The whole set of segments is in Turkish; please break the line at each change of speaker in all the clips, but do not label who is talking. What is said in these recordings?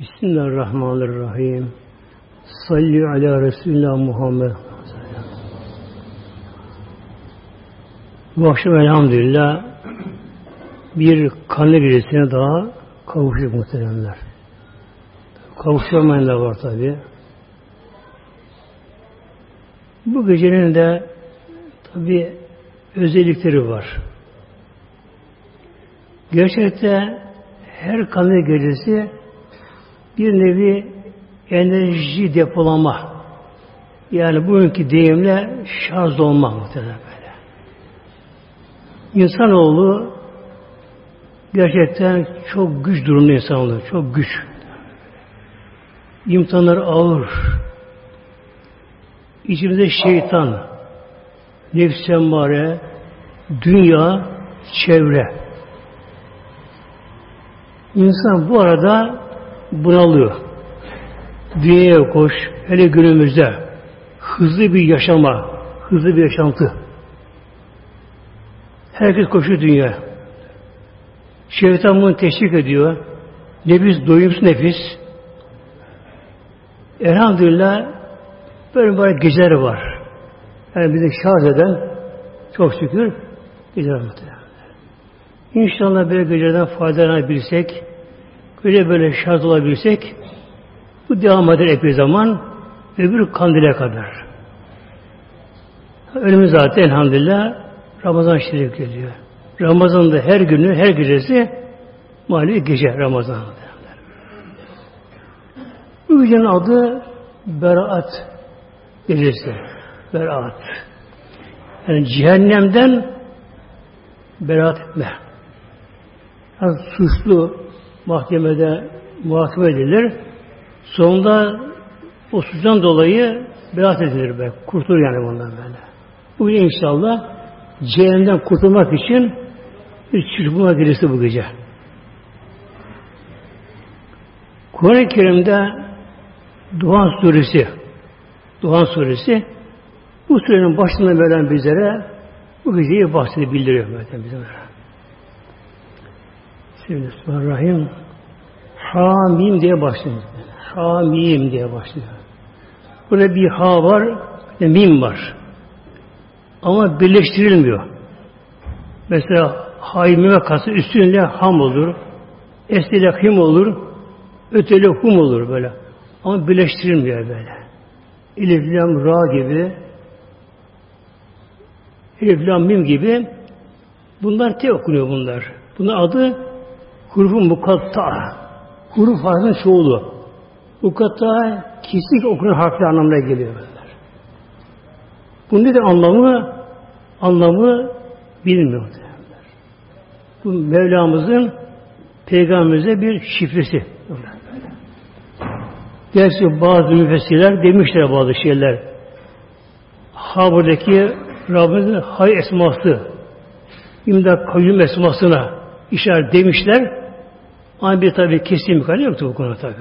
Bismillahirrahmanirrahim. Salli ala Resulullah Muhammed. Bu akşam elhamdülillah bir kanlı gecesine daha kavuştuk muhteremler. Kavuşamayan da var tabi. Bu gecenin de tabi özellikleri var. Gerçekte her kanlı gecesi bir nevi enerji depolama. Yani bugünkü deyimle şarj olma muhtemelen böyle. İnsanoğlu gerçekten çok güç durumda insan oluyor. Çok güç. İmtihanlar ağır. İçimizde şeytan, nefs emmare, dünya, çevre. İnsan bu arada bunalıyor. Dünyaya koş, hele günümüzde hızlı bir yaşama, hızlı bir yaşantı. Herkes koşuyor dünya. Şeytan bunu teşvik ediyor. Nefis, doyumsuz nefis. Elhamdülillah böyle böyle geceler var. Yani bizi şarj eden çok şükür geceler muhtemelen. İnşallah böyle gecelerden faydalanabilsek, böyle böyle şart olabilsek bu devam eder epey zaman öbür kandile kadar. Önümüz zaten elhamdülillah Ramazan şerif geliyor. Ramazan'da her günü, her gecesi mali gece Ramazan. Bu gecenin adı Beraat gecesi. Beraat. Yani cehennemden beraat etme. Yani suçlu, mahkemede muhakeme edilir. Sonunda o suçtan dolayı beraat edilir be. Kurtulur yani bundan böyle. Bugün inşallah cehennemden kurtulmak için bir çırpınma gecesi bu gece. Kur'an-ı Kerim'de Duhan Suresi Duhan Suresi bu surenin başında veren bizlere bu geceyi bahsedip bildiriyor bize. Bismillahirrahmanirrahim. Hamim diye başlıyor. Hamim diye başlıyor. Burada bir ha var, bir mim var. Ama birleştirilmiyor. Mesela haymime kası üstünde ham olur, esliyle him olur, öteli hum olur böyle. Ama birleştirilmiyor böyle. Elif, lam, ra gibi Elif, lam, mim gibi bunlar tek okunuyor bunlar. Bunun adı Hurufu mukatta. Huruf harfinin çoğulu. Mukatta kesinlikle okunan harfler anlamına geliyor. Bunlar. Bunun nedir anlamı? Anlamı bilmiyor. Bu Mevlamızın Peygamberimize bir şifresi. Gerçi bazı müfessirler demişler bazı şeyler. Ha buradaki Rabbimizin hay esması, imdat kayyum esmasına işaret demişler. Ama bir tabi kesin bir kaynak yoktu bu konuda tabi.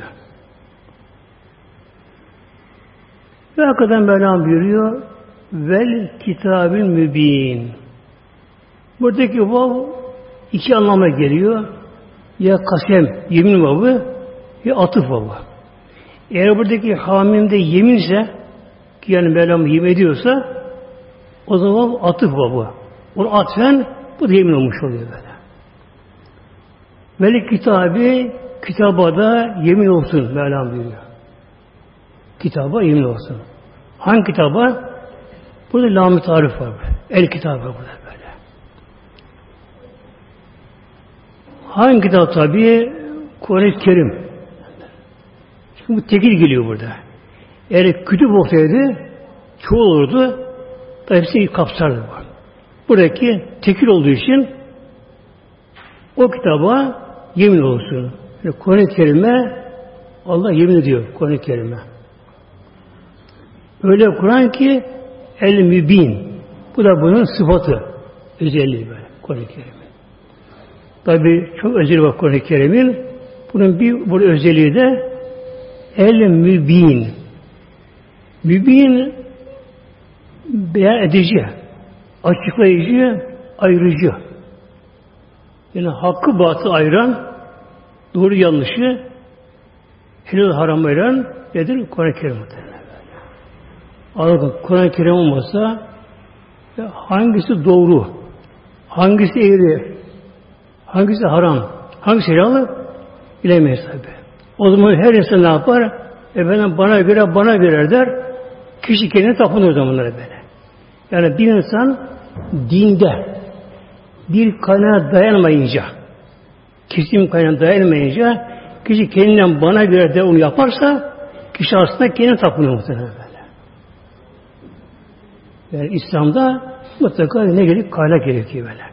Ve hakikaten Mevlam buyuruyor vel kitabın mübin. Buradaki vav iki anlama geliyor. Ya kasem, yemin vavı ya atıf vavı. Eğer buradaki hamimde yeminse ki yani Mevlam yemin ediyorsa o zaman atıf vavı. Onu atfen bu da yemin olmuş oluyor. Melik kitabı kitaba da yemin olsun Mevlam buyuruyor. Kitaba yemin olsun. Hangi kitaba? Burada lam tarif var. El kitabı burada böyle. Hangi kitap tabi? Kur'an-ı Kerim. Çünkü bu tekil geliyor burada. Eğer kütüp olsaydı çoğu olurdu da hepsini kapsardı. Buradaki tekil olduğu için o kitaba yemin olsun. Yani Kur'an-ı Kerim'e Allah yemin ediyor Kur'an-ı Kerim'e. Öyle Kur'an ki el mübin. Bu da bunun sıfatı. Özelliği böyle Kur'an-ı Kerim'in. Tabi çok özel var Kur'an-ı Kerim'in. Bunun bir bu özelliği de el mübin. Mübin beyan edici, açıklayıcı, ayrıcı. Yani hakkı batı ayıran, doğru yanlışı helal haram ayıran nedir? Kur'an-ı Kerim muhtemelen. Kur'an-ı Kerim olmasa hangisi doğru, hangisi eğri, hangisi haram, hangisi helal bilemeyiz tabi. O zaman her insan ne yapar? Efendim bana göre bana göre der. Kişi kendine tapınır o zamanlara böyle. Yani bir insan dinde bir kaynağa dayanmayınca kesin kaynağa dayanmayınca kişi kendinden bana göre de onu yaparsa kişi aslında kendine tapınıyor muhtemelen böyle. Yani İslam'da mutlaka ne gerek? Kaynak gerekiyor böyle.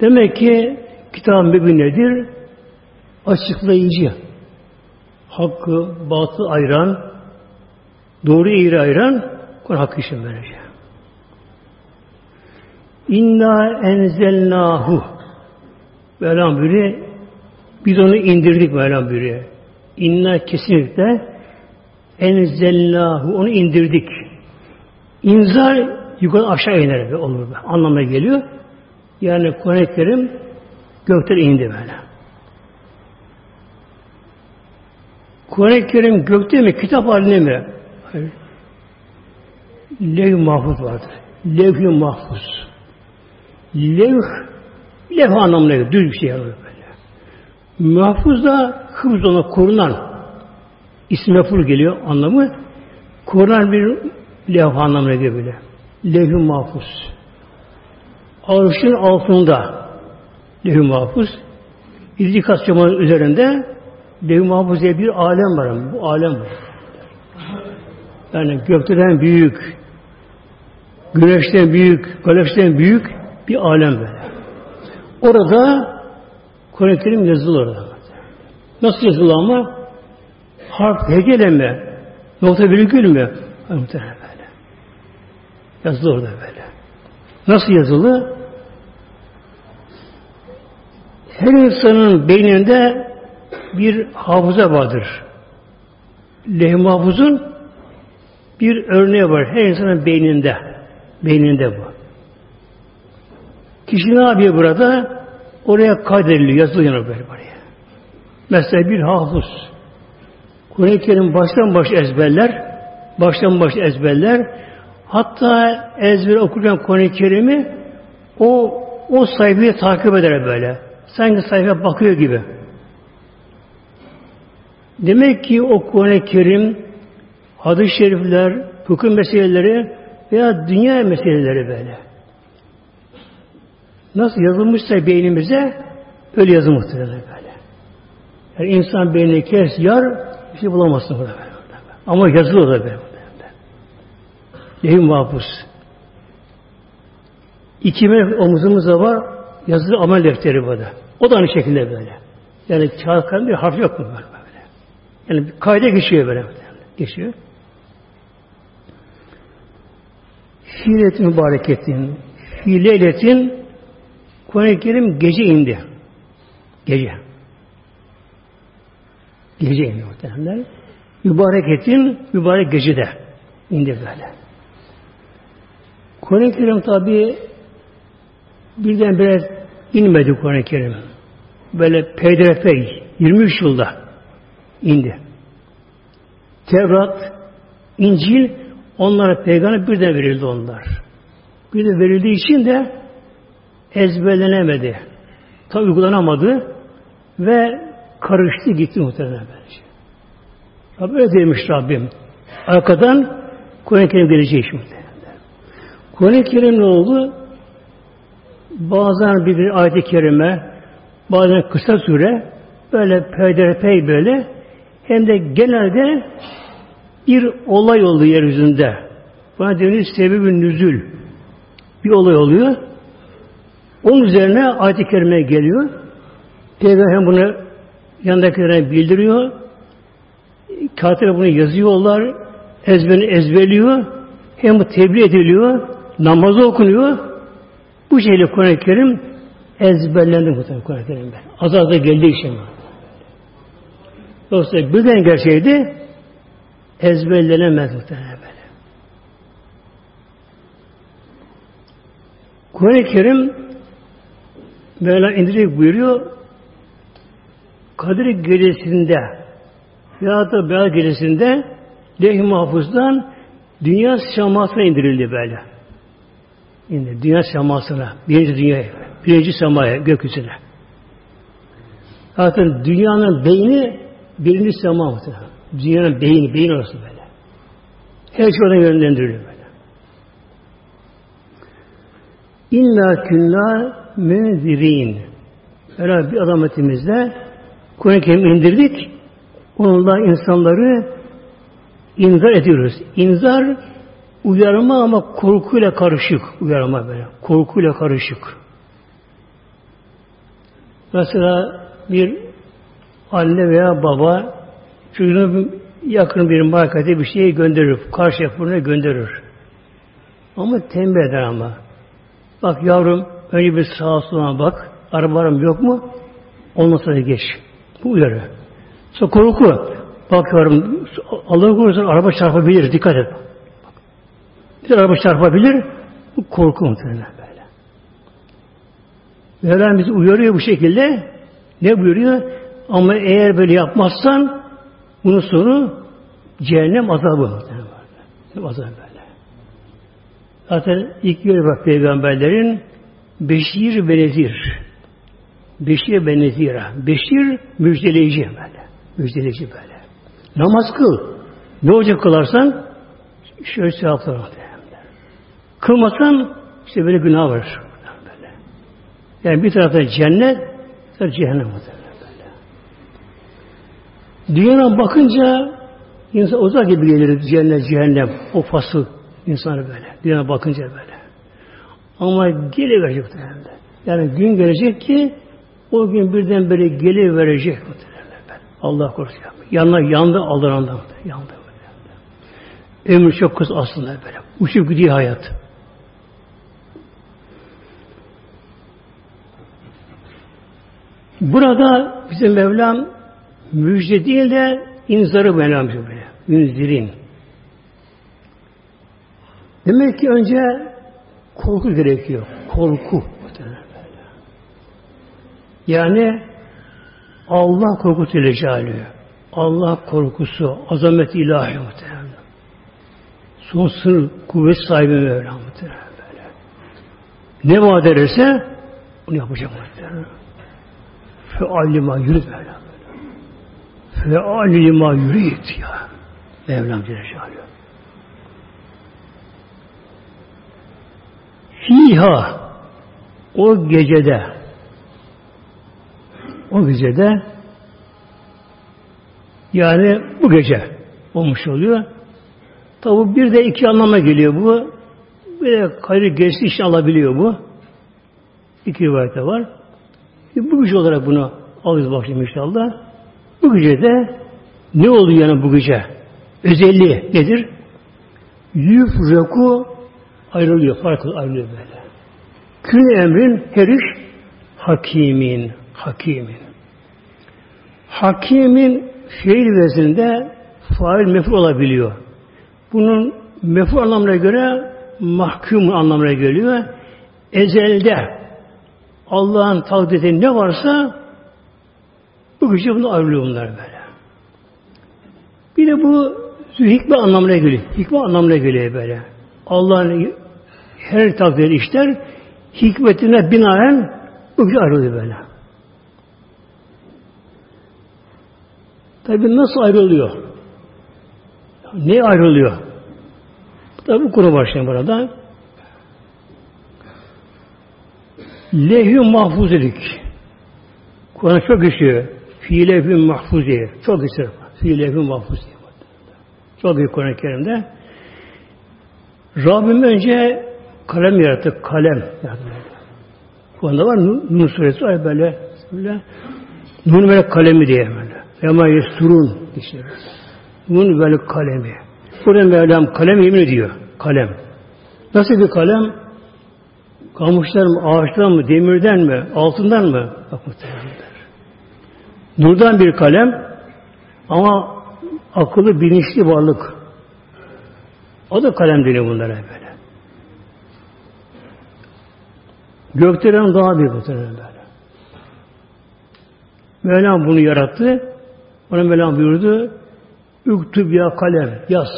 Demek ki kitab mübin nedir? Açıklayıcı. Hakkı, batı ayıran, doğru eğri ayıran Kur'an hakkı için böylece. İnna enzelnahu Mevlam buyuruyor. Biz onu indirdik Mevlam buyuruyor. İnna kesinlikle enzelnahu onu indirdik. İnzal yukarı aşağı iner olur. Anlamına geliyor. Yani Kur'an-ı Kerim gökten indi böyle. Kur'an-ı Kerim gökte mi? Kitap halinde mi? Hayır. Levh mahfuz vardır. Levh-i mahfuz. Levh, levh anlamına geliyor. Düz bir şey yani böyle. Mahfuz da hıfz ona korunan ismi mefur geliyor anlamı. Korunan bir levh anlamına geliyor böyle. Levh-i mahfuz. Arşın altında levh-i mahfuz. İzdikas üzerinde levh-i mahfuz diye bir alem var. Bu alem var. Yani gökten büyük, güneşten büyük, galaksiden büyük bir alem böyle. Orada Kur'an-ı Kerim yazılı orada. Nasıl yazılı ama? Harf hecele mi? Nokta virgül mü? Muhtemelen böyle. Yazılı orada böyle. Nasıl yazılı? Her insanın beyninde bir hafıza vardır. Leh mahfuzun bir örneği var. Her insanın beyninde. Beyninde bu. Kişi ne yapıyor burada? Oraya kaydediliyor, yazılıyor böyle buraya. Mesela bir hafız. Kur'an-ı Kerim baştan baş ezberler. Baştan baş ezberler. Hatta ezber okurken Kur'an-ı Kerim'i o o sayfayı takip eder böyle. Sanki sayfaya bakıyor gibi. Demek ki o Kur'an-ı Kerim hadis-i şerifler, hukuk meseleleri veya dünya meseleleri böyle. Nasıl yazılmışsa beynimize öyle yazılmıştır böyle. Yani insan beynini kes, yar bir şey bulamazsın burada. Böyle. Ama yazılı da böyle. Lehim mahpus. İki melek omuzumuzda var, yazılı amel defteri burada. O da aynı şekilde böyle. Yani kağıt bir harf yok mu böyle? Yani kayda geçiyor böyle. Geçiyor. Fiiletin mübareketin, fileyletin Kur'an-ı Kerim gece indi. Gece. Gece indi muhtemelenler. Mübareketin mübarek gecede indi böyle. Kur'an-ı Kerim tabi birden bire inmedi Kur'an-ı Kerim. Böyle peyderpey 23 yılda indi. Tevrat, İncil onlara peygamber birden verildi onlar. Bir de verildiği için de ezberlenemedi. Tabi uygulanamadı ve karıştı gitti muhtemelen bence. Tabi öyle demiş Rabbim. Arkadan Kur'an-ı Kerim gelecek şimdi. Kur'an-ı Kerim ne oldu? Bazen bir, bir ayet-i kerime, bazen kısa süre, böyle peyderpey böyle, hem de genelde bir olay oldu yeryüzünde. Buna denir sebebi nüzül. Bir olay oluyor. Onun üzerine ayet-i kerime geliyor. Peygamber bunu yanındakilere bildiriyor. Katile bunu yazıyorlar. Ezberini ezberliyor. Hem bu tebliğ ediliyor. Namazı okunuyor. Bu şekilde Kur'an-ı Kerim ezberlendi muhtemelen Kur'an-ı Kerim'de. Az az da geldi işte. Yoksa birden gelseydi ezberlenemez muhtemelen böyle. Kur'an-ı Kerim Mevla indirecek buyuruyor Kadir gecesinde ya da beyaz gecesinde leh mahfuzdan dünya semasına indirildi böyle. İndi. Dünya semasına. Birinci dünyaya. Birinci semaya, gökyüzüne. Zaten dünyanın beyni birinci sema. Dünyanın beyni, beyin orası böyle. Her şey oradan yönlendiriliyor böyle. İnna künna münzirin. Öyle bir adam etimizde Kur'an-ı Kerim indirdik. Onunla insanları inzar ediyoruz. İnzar uyarma ama korkuyla karışık. Uyarma böyle. Korkuyla karışık. Mesela bir anne veya baba çocuğunu yakın bir markete bir şey gönderir. Karşı yapımına gönderir. Ama tembih eder ama. Bak yavrum önce bir sağa sola bak. Arabalarım yok mu? Ondan sonra geç. Bu uyarı. Sonra korku. Bakıyorum Allah korusun araba çarpabilir. Dikkat et. Bir araba çarpabilir. Bu korku muhtemelen böyle. Mevlam bizi uyarıyor bu şekilde. Ne buyuruyor? Ama eğer böyle yapmazsan bunun sonu cehennem azabı. Azabı böyle. Zaten ilk göre bak peygamberlerin beşir ve nezir. Beşir ve nezira. Beşir müjdeleyici böyle. Müjdeleyici böyle. Namaz kıl. Ne olacak kılarsan şöyle sevaplar. Kılmasan işte böyle günah var. Böyle. Yani bir tarafta cennet, bir tarafta cehennem var. Böyle. Dünyana bakınca insan uzak gibi gelir cennet, cehennem, o fasıl insanı böyle. Dünyana bakınca böyle. Ama gelir verecek Yani gün gelecek ki o gün birden böyle gelir verecek. Allah korusun. Yanına yandı aldanandan. Yandı. Ömür çok kısa aslında böyle. Uçup gidiyor hayat. Burada bizim Mevlam müjde değil de inzarı Mevlam böyle. Münzirin. Demek ki önce korku gerekiyor. Korku. Yani Allah korkusu ile Allah korkusu, azamet ilahi muhtemelen. Son sınır, kuvvet sahibi Mevla muhtemelen. Ne vaat ederse onu yapacak muhtemelen. Fealima yürüt Mevlam. Fealima yürüt ya. Mevlam Celle Fiha o gecede o gecede yani bu gece olmuş oluyor. Tabi bir de iki anlama geliyor bu. Bir de hayır geçti iş alabiliyor bu. İki rivayete var. Bu gece olarak bunu alırız bakayım inşallah. Bu gece de ne oluyor yani bu gece? Özelliği nedir? Yüfreku ayrılıyor, farklı ayrılıyor böyle. Kül emrin her iş hakimin, hakimin. Hakimin fiil vezinde fail meful olabiliyor. Bunun meful anlamına göre mahkum anlamına geliyor. Ezelde Allah'ın takdiri ne varsa bu güçle bunu ayrılıyor bunlar böyle. Bir de bu hikme anlamına geliyor. Hikme anlamına geliyor böyle. Allah'ın her takdiri işler hikmetine binaen güç ayrılıyor böyle. Tabi nasıl ayrılıyor? Ne ayrılıyor? Tabi bu konu başlayalım burada. Lehü mahfuz dedik. Kur'an çok geçiyor. Fi lehü mahfuz diye. Çok geçiyor. Fi lehü mahfuz diye. Çok iyi Kur'an-ı Kerim'de. Rabbim önce kalem yarattı. Kalem yarattı. Kur'an'da var Nun suresi var böyle. böyle Nun böyle kalemi diye böyle. Ema yesturun işte. Nun böyle kalemi. Burada Mevlam kalem yemin ediyor. Kalem. Nasıl bir kalem? Kamışlar mı, ağaçtan mı, demirden mi, altından mı? Bak muhtemelenler. Nurdan bir kalem ama akıllı, bilinçli varlık. O da kalem deniyor bunlara böyle. Gökdelen daha bir muhtemelen böyle. Mevlam bunu yarattı. Ona Mevlam buyurdu. Üktüb ya kalem. Yaz.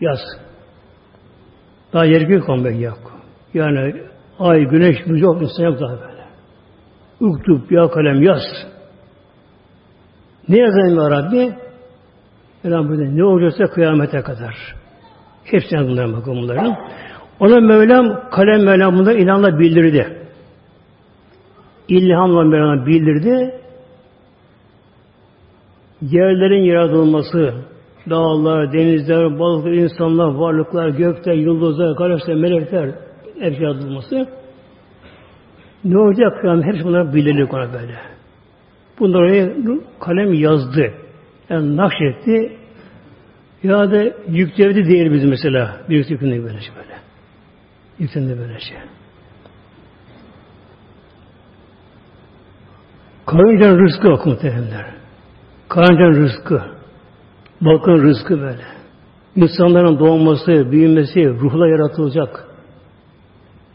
Yaz. Daha yer gök yok. Yani ay, güneş, yok, insan yok daha böyle. Üktüb ya kalem yaz. Ne yazayım ya Rabbi? Mevlam buyurdu. Ne olacaksa kıyamete kadar. Hepsine bunların bakın bunların. Ona Mevlam kalem Mevlam ilanla bildirdi. İlhamla Mevlam bildirdi. Yerlerin yaratılması, dağlar, denizler, balıklar, insanlar, varlıklar, gökler, yıldızlar, galaksiler, melekler hepsi yaratılması. Ne olacak kıyamet? Hepsi bunlar bildirdi ona böyle. Bunları kalem yazdı. Yani nakşetti. Ya da yüklendi değil biz mesela. Bir yüklendi böyle şey böyle. Yüklendi böyle şey. Karıncanın rızkı yok muhteremler. Karıncanın rızkı. Bakın rızkı böyle. İnsanların doğması, büyümesi, ruhla yaratılacak.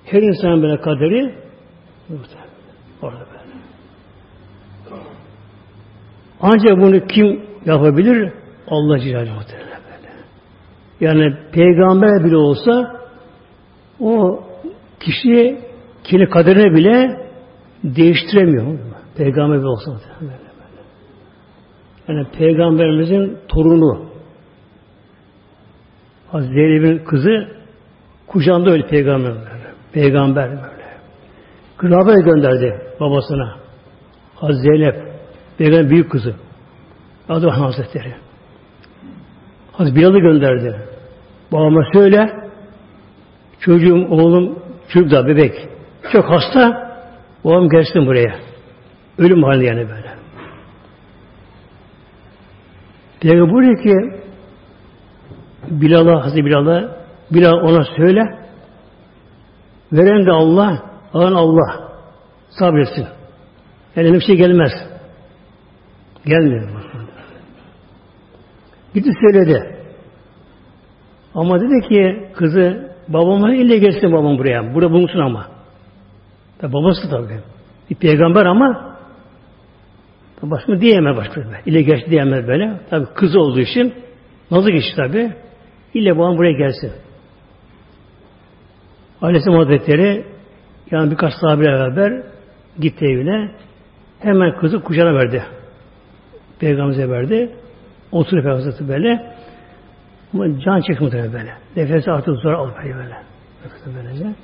Her insan böyle kaderi orada böyle. Ancak bunu kim yapabilir? Allah Celle muhtemelen böyle. Yani peygamber bile olsa o kişi kendi kaderini bile değiştiremiyor. Peygamber bile olsa. Yani peygamberimizin torunu Hazreti Zeynep'in kızı kucağında öyle peygamber. Peygamber böyle. Kırabe gönderdi babasına. Hazreti Zeynep Peygamber büyük kızı. Adı Hazretleri. Hazreti Bilal'ı gönderdi. Babama söyle çocuğum, oğlum, çocuk da bebek. Çok hasta. Babam gelsin buraya. Ölüm hali yani böyle. Peygamber buyuruyor ki Bilal'a, Hazreti Bilal'a Bilal ona söyle veren de Allah, alan Allah sabretsin. Yani bir şey gelmez. Gelmiyor. Gitti söyledi. Ama dedi ki kızı babama ille gelsin babam buraya. Burada bulunsun ama. Tabi babası tabi. Bir peygamber ama başka diyemez başka. İlle geç diyemez böyle. Tabi kız olduğu için nazı geçti tabi. İlle babam buraya gelsin. Aleyhisselam Hazretleri yani birkaç sahabeyle beraber gitti evine. Hemen kızı kucağına verdi. Peygamber'e verdi. Oturup Hazreti böyle. Ama can çekmedi böyle. Nefesi artık zor al böyle. Nefesi böylece.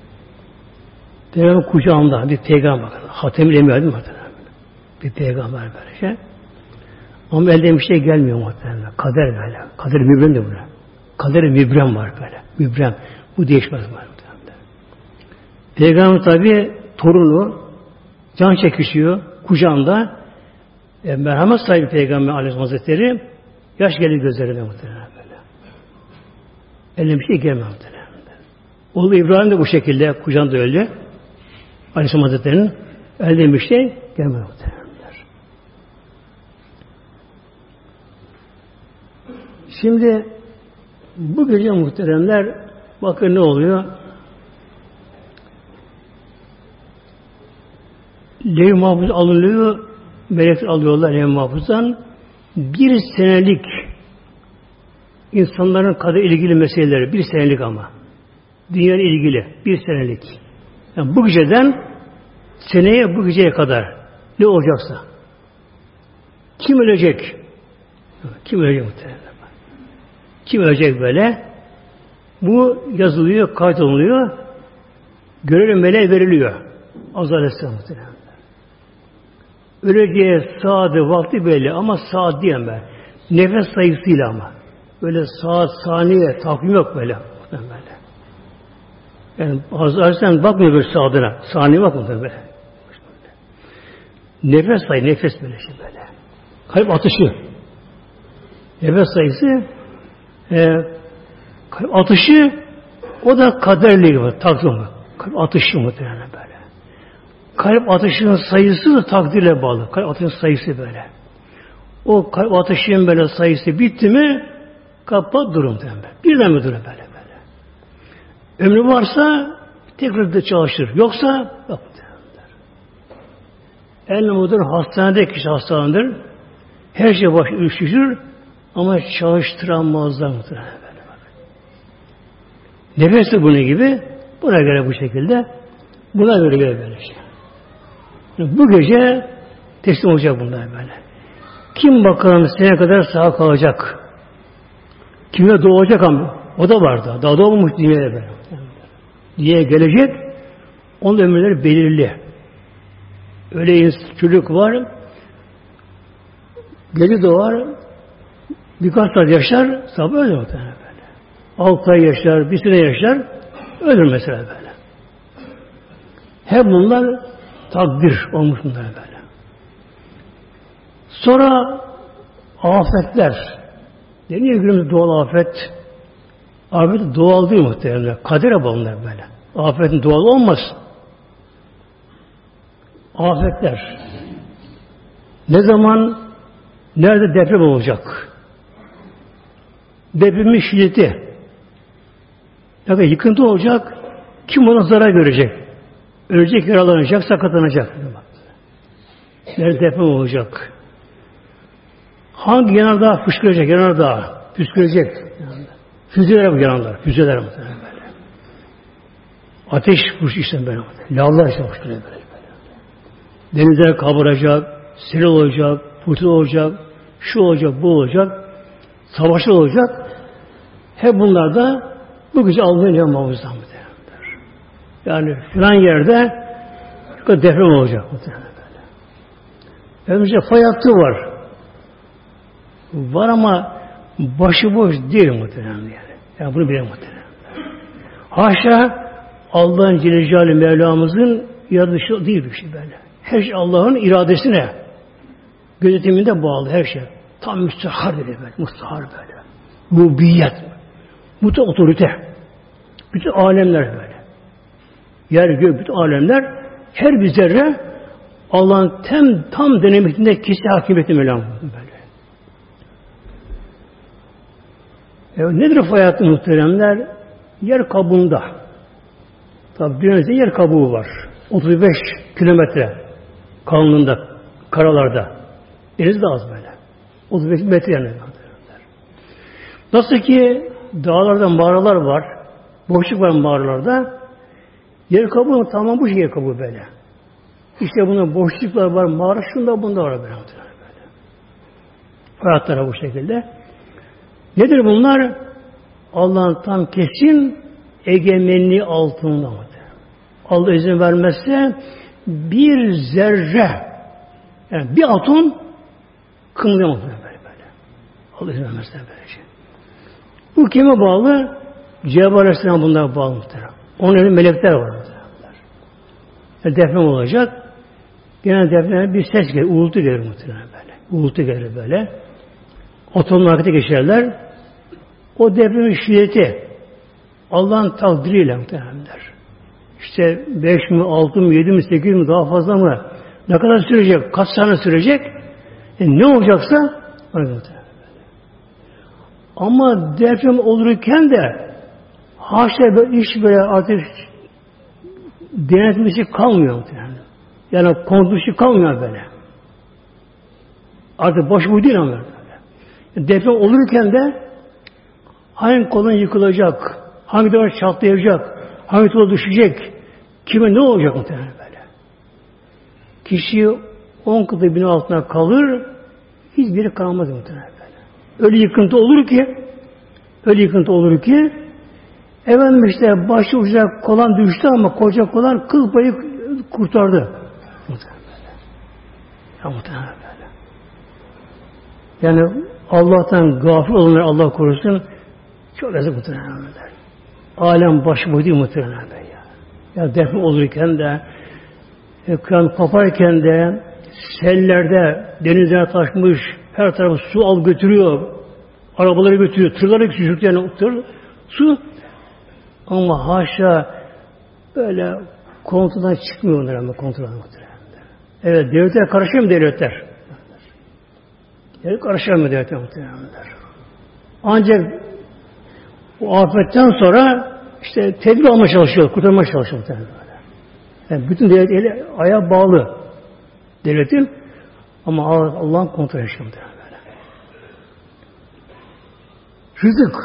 Peygamber kucağında bir peygamber. Hatem-i Emir Bir peygamber böyle şey. Ama elde bir şey gelmiyor muhtemelen. Kader böyle. Kader mübrem de böyle. Kader mübrem var böyle. Mübrem. Bu değişmez var muhtemelen. Peygamber tabi torunu can çekişiyor kucağında e, merhamet sahibi Peygamber Aleyhisselam Hazretleri yaş gelir gözlerine muhtemelen. Eline bir şey muhtemelen. Oğlu İbrahim de bu şekilde kucağında öldü. Aleyhisselam Hazretleri'nin elde bir şey muhtemelen. Şimdi bu gece muhteremler bakın ne oluyor? Lev mahfuz alınıyor melekler alıyorlar ev mahfuzdan bir senelik insanların kader ilgili meseleleri bir senelik ama. Dünya ilgili bir senelik. Yani bu geceden seneye bu geceye kadar ne olacaksa. Kim ölecek? Kim ölecek muhtemelen? Kim ölecek böyle? Bu yazılıyor kaydolunuyor görevli meleğe veriliyor. Azrail Aleyhisselam muhtemelen. Öleceği saati, vakti belli ama saat diyemem. Nefes sayısıyla ama. Böyle saat, saniye, takvim yok böyle. böyle. Yani Hazreti bakmıyor böyle saatine. Saniye bakmıyor böyle. Nefes sayı, nefes böyle şey böyle. Kalp atışı. Nefes sayısı e, kalp atışı o da kaderli var, takvim. Kalp atışı muhtemelen böyle. Kalp atışının sayısı da takdirle bağlı. Kalp atışının sayısı böyle. O kalp atışının böyle sayısı bitti mi kapat durum böyle. Birden mi durum böyle böyle. Ömrü varsa tekrar da çalışır. Yoksa yok. En mudur hastanede kişi hastalanır. Her şey baş üşüşür ama çalıştıramazlar muhtemelen. Nefes de bunun gibi. Buna göre bu şekilde. Buna göre göre böyle şey. Bu gece teslim olacak bunlar böyle. Kim bakalım sene kadar sağ kalacak? Kime doğacak ama o da vardı. Daha doğmamış dünyaya böyle. Diye gelecek. Onun ömürleri belirli. Öyle çocuk var. Gece doğar. Birkaç saat yaşar. Sabah ölür muhtemelen böyle. Altı ay yaşar. Bir sene yaşar. Ölür mesela böyle. Hep bunlar takdir olmuş bunlar böyle. Sonra afetler. Deniyor günümüz doğal afet. Afet doğal değil muhtemelen. Kadere bağlılar böyle. Afetin doğal olmaz. Afetler. Ne zaman nerede deprem olacak? Depremin şiddeti. Ya yıkıntı olacak. Kim ona zarar görecek? Ölecek, yaralanacak, sakatlanacak. Nerede deprem olacak? Hangi yanardağ fışkıracak? Yanardağ püskürecek. Füzeler bu yanarlar. Füzeler muhtemelen böyle. Ateş kuş işte böyle. Lallar işte fışkırıyor böyle. Denizler kabaracak, sel olacak, fırtına olacak, şu olacak, bu olacak, savaşlar olacak. Hep bunlar da bu gece Allah'ın muhafızdan muhtemelenler. Yani filan yerde deprem olacak böyle. Önce fay hattı var. Var ama başıboş değil muhtemelen yani. Yani bunu bilen muhtemelen. Haşa Allah'ın Celaluhu Mevlamızın yaratışı değil bir şey böyle. Her şey Allah'ın iradesine gözetiminde bağlı her şey. Tam müstahar dedi böyle. Müstahar böyle. Rubiyet. Muta otorite. Bütün alemler böyle. Yer gök bütün alemler her bir zerre Allah'ın tam tam denemetinde kişi hakimiyeti melam böyle. Evet, nedir hayatın muhteremler? Yer kabuğunda. Tabi dünyada yer kabuğu var. 35 kilometre kalınlığında, karalarda. Deniz de az böyle. 35 metre yani. Nasıl ki dağlarda mağaralar var, boşluk var mağaralarda, yer kabuğu tamam bu yer kabuğu böyle. İşte bunda boşluklar var, mağara şunda bunda var böyle. böyle. Hayatlara bu şekilde. Nedir bunlar? Allah'ın tam kesin egemenliği altında. Allah izin vermezse bir zerre yani bir atom kımıldamaz böyle böyle. Allah izin vermezse böyle şey. Bu kime bağlı? Cebrail Aleyhisselam bunlara bağlı. Onun elinde melekler var muhtemelen. Yani deprem olacak. Genel depremde bir ses gelir, uğultu gelir muhtemelen böyle. Uğultu gelir böyle. Atomlar harekete geçerler. O depremin şiddeti Allah'ın takdiriyle muhtemelenler. İşte 5 mi, 6 mı, 7 mi, 8 mi, daha fazla mı? Ne kadar sürecek? Kaç sene sürecek? E ne olacaksa ama deprem olurken de haşa böyle iş böyle artık denetmesi kalmıyor muhtemelen. Yani kontrolü kalmıyor böyle. Artık boş bu değil ama böyle. Deprem olurken de hangi kolun yıkılacak, hangi duvar çatlayacak, hangi tuğla düşecek, Kime ne olacak muhtemelen böyle? Kişi on kıta bina altına kalır, hiçbiri kalmaz muhtemelen böyle. Öyle yıkıntı olur ki, öyle yıkıntı olur ki, efendim işte başı ucuna kolan düştü ama koca kolan kıl payı kurtardı. Muhtemelen böyle. Ya muhtemelen böyle. Yani Allah'tan gafil olanlar Allah korusun çok yazık muhtemelen böyle. Alem başı boyu değil muhtemelen böyle. Ya deprem olurken de e, kıyamet koparken de sellerde denizlere taşmış her tarafı su al götürüyor. Arabaları götürüyor. Tırları küçük yani tır, su ama haşa böyle kontrolden çıkmıyor onlar ama kontrolden Evet devletler karışıyor mu devletler? Devlet karışıyor mu devletler muhtemelen? Ancak bu afetten sonra işte tedbir almaya çalışıyor, kurtarmaya çalışıyor. Yani bütün devlet eli ayağa bağlı. devletin. Ama Allah'ın kontrol yaşamında. Rızık.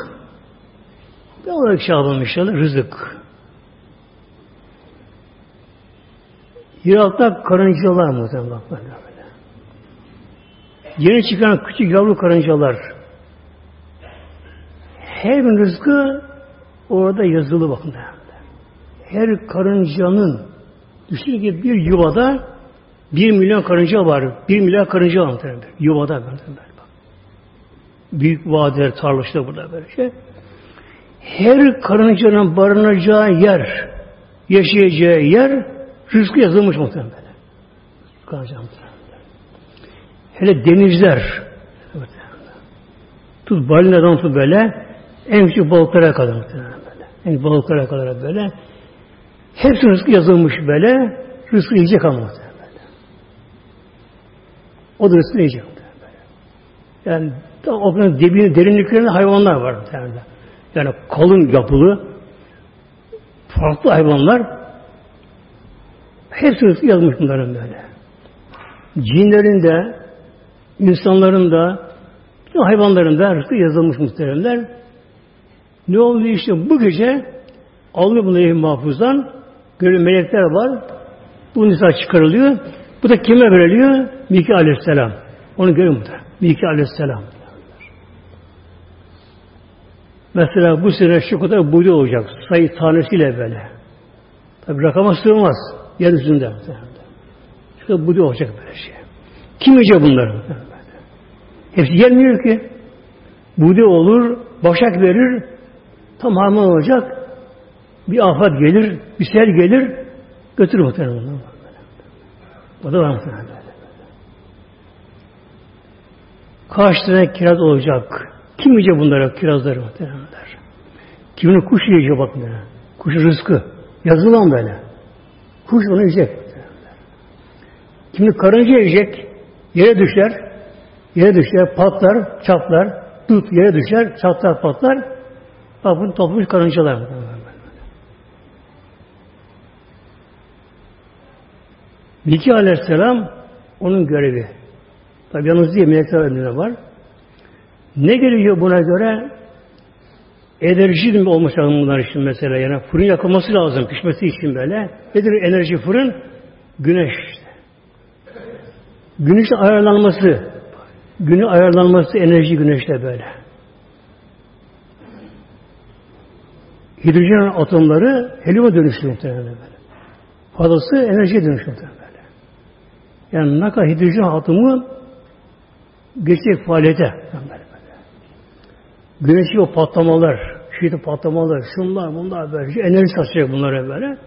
Ne olarak şey yapalım inşallah? Rızık. Yer altta karıncalar muhtemelen. Yeni çıkan küçük yavru karıncalar. Her bir rızkı orada yazılı bakın. Her karıncanın düşünün ki bir yuvada bir milyon karınca var. Bir milyon karınca var. Yuvada böyle. Büyük vadiler, tarlaçlar burada böyle şey. Her karıncanın barınacağı yer, yaşayacağı yer rızkı yazılmış muhtemelen. Karınca muhtemelen. Hele denizler. Tut balinadan tut böyle en küçük balıklara kadar böyle. En balıklara kadar böyle. Hepsi rızkı yazılmış böyle. Rızkı yiyecek ama böyle. O da rızkı yiyecek böyle. Yani o dibinin derinliklerinde hayvanlar var muhtemelen. Yani kalın yapılı farklı hayvanlar hepsi rızkı yazmış bunların böyle. Cinlerin de insanların da hayvanların da rızkı yazılmış muhteremler. Ne oldu işte bu gece alıyor bunu ev mahfuzdan böyle melekler var. Bu nisa çıkarılıyor. Bu da kime veriliyor? Miki aleyhisselam. Onu görüyor mu? Miki aleyhisselam. Mesela bu sene şu kadar buydu olacak. Sayı tanesiyle böyle. Tabi rakama sığmaz. Yeryüzünde. Şu kadar buydu olacak böyle şey. Kim yiyecek bunları? Hepsi gelmiyor ki. Bude olur, başak verir, tamamen olacak. Bir afet gelir, bir sel gelir, götürür muhtemelen. O da var muhtemelen. Kaç tane kiraz olacak? Kim yiyecek bunlara kirazları muhtemelenler? Kimin kuş yiyecek bak bunlara. Kuş rızkı. Yazılan böyle. Kuş onu yiyecek. Kimi karınca yiyecek, yere düşer, Yere düşer, patlar, çatlar, tut yere düşer, çatlar, patlar. Bak bunu toplamış karıncalar. Miki aleyhisselam onun görevi. Tabi yalnız değil, melekler var. Ne gerekiyor buna göre? Enerji mi olmuş bunlar için mesela yani fırın yakılması lazım pişmesi için böyle. Nedir enerji fırın? Güneş. Güneşin ayarlanması, Günü ayarlanması enerji güneşte böyle. Hidrojen atomları helyuma dönüşüyor muhtemelen böyle. Fazlası enerjiye dönüşüyor muhtemelen. Yani ne kadar hidrojen atomu geçecek faaliyete. Böyle. Güneşi o patlamalar, şiddetli patlamalar, şunlar bunlar böyle. Enerji saçacak bunlara böyle.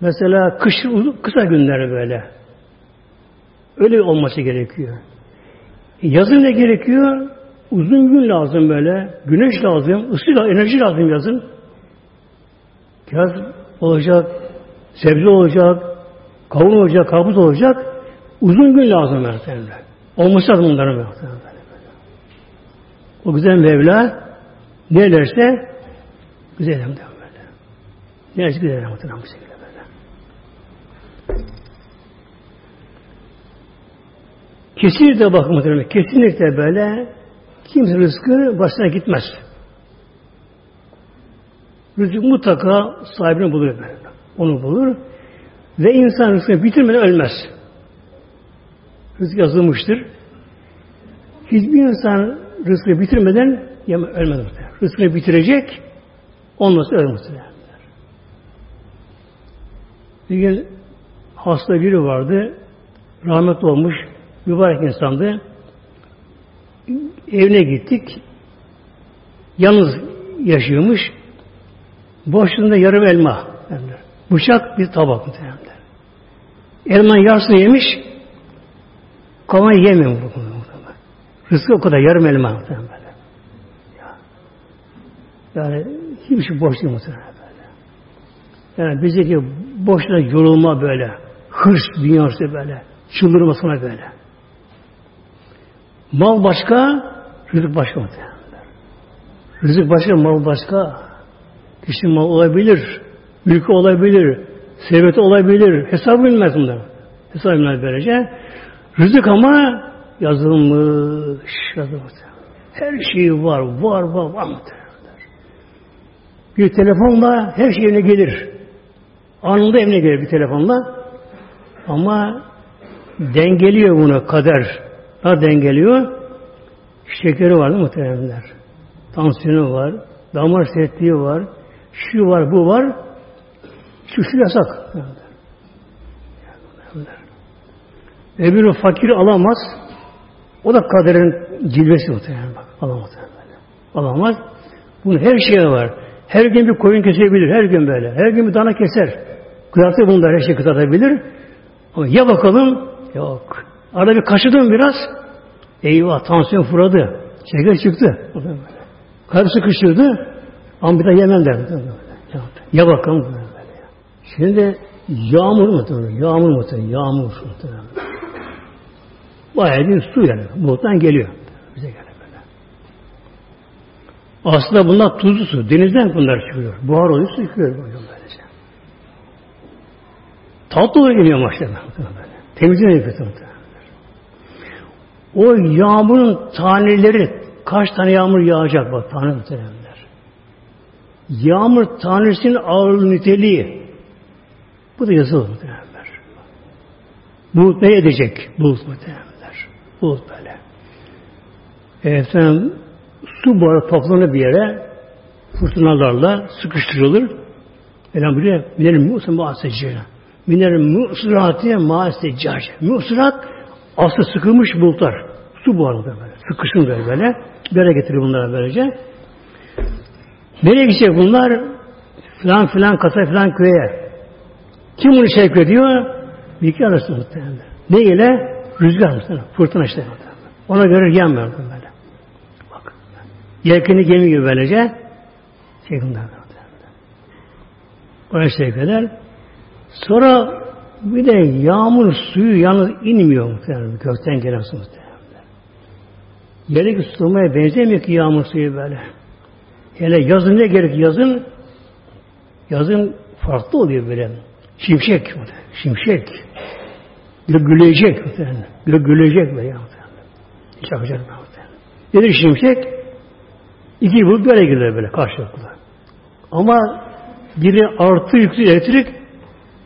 Mesela kış kısa günleri böyle. Öyle olması gerekiyor. Yazın ne gerekiyor? Uzun gün lazım böyle. Güneş lazım, ısı lazım, enerji lazım yazın. Kiraz olacak, sebze olacak, kavun olacak, kabus olacak. Uzun gün lazım mertebeler. Olması lazım bunların mertebeler. O güzel Mevla ne derse güzel hem de böyle. Ne derse güzel hem de böyle. Kesinlikle bakın. Kesinlikle böyle kimse rızkı başına gitmez. Rızık mutlaka sahibini bulur. Onu bulur. Ve insan rızkını bitirmeden ölmez. Rızık yazılmıştır. Hiçbir insan rızkını bitirmeden ölmez. Rızkını bitirecek, olmasa ölmez. Bir gün hasta biri vardı, rahmetli olmuş, mübarek insandı. Evine gittik. Yalnız yaşıyormuş. Boşluğunda yarım elma. Bıçak bir tabak muhtemelen. Elmanın yarısını yemiş. Kamayı yemiyor Rızkı o kadar yarım elma. Yani hiçbir şey boş değil böyle. Yani bizdeki boşuna yorulma böyle. Hırs dünyası böyle. Çıldırmasına böyle. Mal başka, rızık başka. Rızık başka, mal başka. Kişi mal olabilir, mülkü olabilir, serveti olabilir. Hesabı bilmez bunlar. Hesap böylece. Rızık ama yazılmış. Yazılmış. Her şey var, var, var, var Bir telefonla her şey evine gelir. Anında evine gelir bir telefonla. Ama dengeliyor bunu kader. Nasıl dengeliyor? Şekeri var değil mi muhtemelenler? Tansiyonu var, damar sertliği var, şu var, bu var. Şu şu yasak. Öbürü fakir alamaz. O da kaderin cilvesi muhtemelen bak. Alamaz. Alamaz. Bunun her şeye var. Her gün bir koyun kesebilir. Her gün böyle. Her gün bir dana keser. Kıyafet bunlar her şeyi kızartabilir. Ama ya bakalım yok. Arada bir kaşıdım biraz. Eyvah tansiyon fırladı. Şeker çıktı. Kalp sıkıştırdı. Ama bir daha yemem derdi. Ya bakalım. Böyle. Şimdi yağmur mu? Yağmur mu? Yağmur mu? Bayağı bir su yani. Buluttan geliyor. Bize geliyor böyle. Aslında bunlar tuzlu su. Denizden bunlar çıkıyor. Buhar oluyor, su çıkıyor böylece. Tatlı oluyor geliyor maçlarına. Temizliğine yapıyor O yağmurun taneleri kaç tane yağmur yağacak bak Tanrı muhtemelenler. Yağmur tanesinin ağırlığı niteliği bu da yazılı muhtemelenler. Bulut ne edecek? Bulut muhtemelen. Bulut böyle. E, efendim, su buharı toplanır bir yere fırtınalarla sıkıştırılır. Elhamdülillah minerim mu'sa mu'asecce. Minerim mu'sirati mu'asecce. Mu'sirat aslı sıkılmış bulutlar. Su buharı böyle. Sıkışın böyle böyle. Böyle getirir bunlara böylece. Nereye gidecek bunlar? Filan filan kasa filan köye. Kim bunu sevk ediyor? Bir iki arası muhtemelen. Ne ile? Rüzgar mı? Fırtına işte. Ona göre yanmıyor böyle. Bak. Yelkeni gemi gibi böylece şey bunlar. Oraya şey kadar. Sonra bir de yağmur suyu yalnız inmiyor muhtemelen. Gökten gelen su muhtemelen. Yerdeki sulmaya benzemiyor ki yağmur suyu böyle. Hele yazın ne gerek yazın? Yazın farklı oluyor böyle. Şimşek. Şimşek. Gülecek gülecek böyle. Çakacak muhtemelen. Nedir şimşek? İki bulut böyle girer böyle karşılıklı. Ama biri artı yüklü elektrik,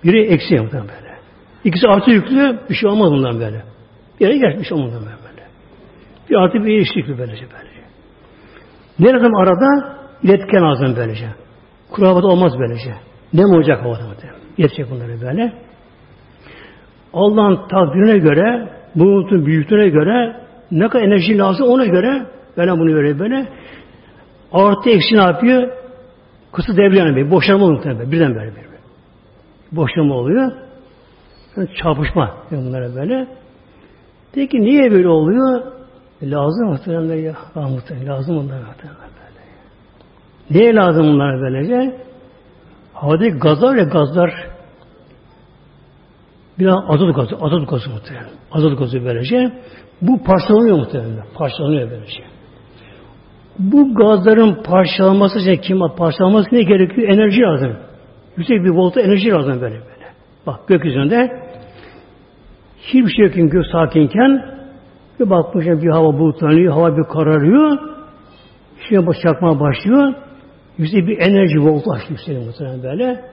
biri eksi böyle. İkisi artı yüklü bir şey olmaz bundan böyle. Bir yere gelmiş olmaz bundan böyle. Bir artı bir eksi yüklü böylece böylece. Ne lazım arada? İletken lazım böylece. Kurabat olmaz böylece. Ne mi olacak havada muhtemelen? Yetecek bunları böyle. Allah'ın takdirine göre, bulutun büyüklüğüne göre ne kadar enerji lazım ona göre böyle bunu göre böyle artı eksi ne yapıyor? Kısa devre yani boşanma oluyor. Birden böyle bir. Boşanma oluyor. Çarpışma bunlara böyle. Peki niye böyle oluyor? E, lazım muhtemelen ya. Ah, muhtemelen lazım onlara muhtemelen böyle. Niye lazım bunlara böylece? Havadaki gazlar ve gazlar Biraz azot gazı, azot gazı muhtemelen. Azot gazı böylece. Bu parçalanıyor muhtemelen. Parçalanıyor böylece. Bu gazların parçalanması için kim parçalanması ne gerekiyor? Enerji lazım. Yüksek bir volta enerji lazım böyle böyle. Bak gökyüzünde hiçbir şey yokken gök sakinken bir bakmışım bir hava bulutlanıyor, hava bir kararıyor. Şimdi bu çakmaya başlıyor. Yüksek bir enerji voltaj yükseliyor muhtemelen böyle.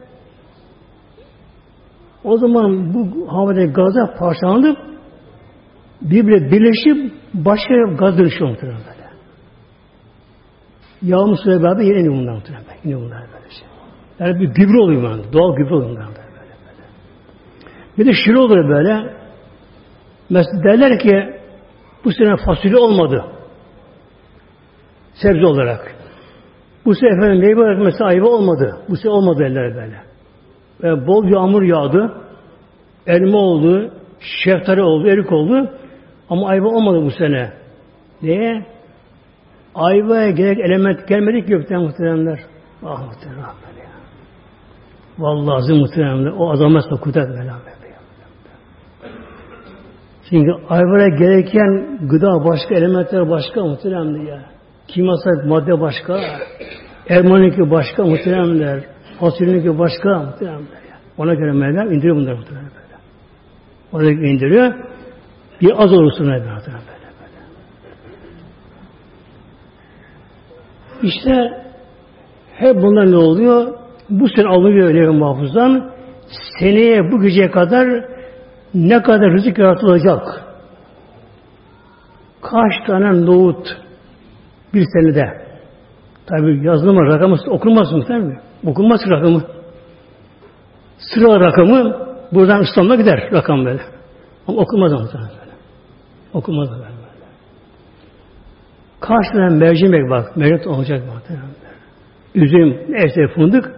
O zaman bu havada gaza parçalanıp birbirine birleşip başka gaz dönüşüyor muhtemelen böyle. Yağmur suyla beraber yine iniyor bunlar muhtemelen. Yine bunlar böyle şey. Yani bir gübre oluyor yani. Doğal gübre oluyor bunlar böyle, böyle. Bir de şöyle oluyor böyle. Mesela derler ki bu sene fasulye olmadı. Sebze olarak. Bu sene efendim meyve olarak mesela ayva olmadı. Bu sene olmadı derler böyle ve bol yağmur yağdı. Elma oldu, şeftali oldu, erik oldu. Ama ayva olmadı bu sene. Niye? Ayvaya gerek element gelmedi ki gökten muhteremler. Ah muhteremler ya. Vallahi muhteremler. O azamet ve kudret beraber. Çünkü ayvaya gereken gıda başka, elementler başka muhteremler ya. Kimyasal madde başka, ermaniki başka muhteremler. Fasulyeninki başka muhtemelen böyle. Ona göre Mevlam indiriyor bunları muhtemelen böyle. Onu indiriyor. Bir az olursun böyle böyle. böyle. İşte hep bunlar ne oluyor? Bu sene alınıyor öyle muhafızdan. Seneye bu geceye kadar ne kadar rızık yaratılacak? Kaç tane nohut bir senede? Tabi yazılma rakamı okunmaz mı? Değil mi? Okunmaz rakamı. Sıra rakamı buradan İslam'da gider rakam böyle. Ama okunmaz ama böyle. Okunmaz böyle. Kaç tane mercimek bak, mercimek olacak muhtemelen. Üzüm, neyse fındık,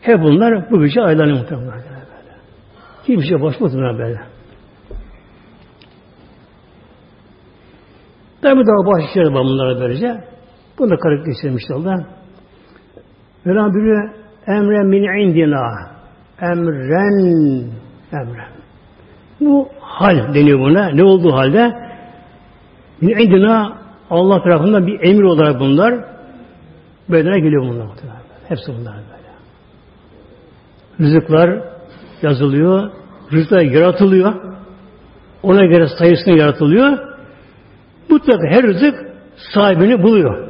hep bunlar bu gece aylanıyor muhtemelen. Hiçbir şey boş muhtemelen böyle. Tabi daha başka şeyler var bunlara böylece. Bunu da karıp geçelim inşallah. Mevlam buyuruyor emre min indina emren emren. Bu hal deniyor buna. Ne olduğu halde min indina Allah tarafından bir emir olarak bunlar bedene geliyor bunlar. Hepsi bunlar böyle. Rızıklar yazılıyor. Rızıklar yaratılıyor. Ona göre sayısını yaratılıyor. Mutlaka her rızık sahibini buluyor.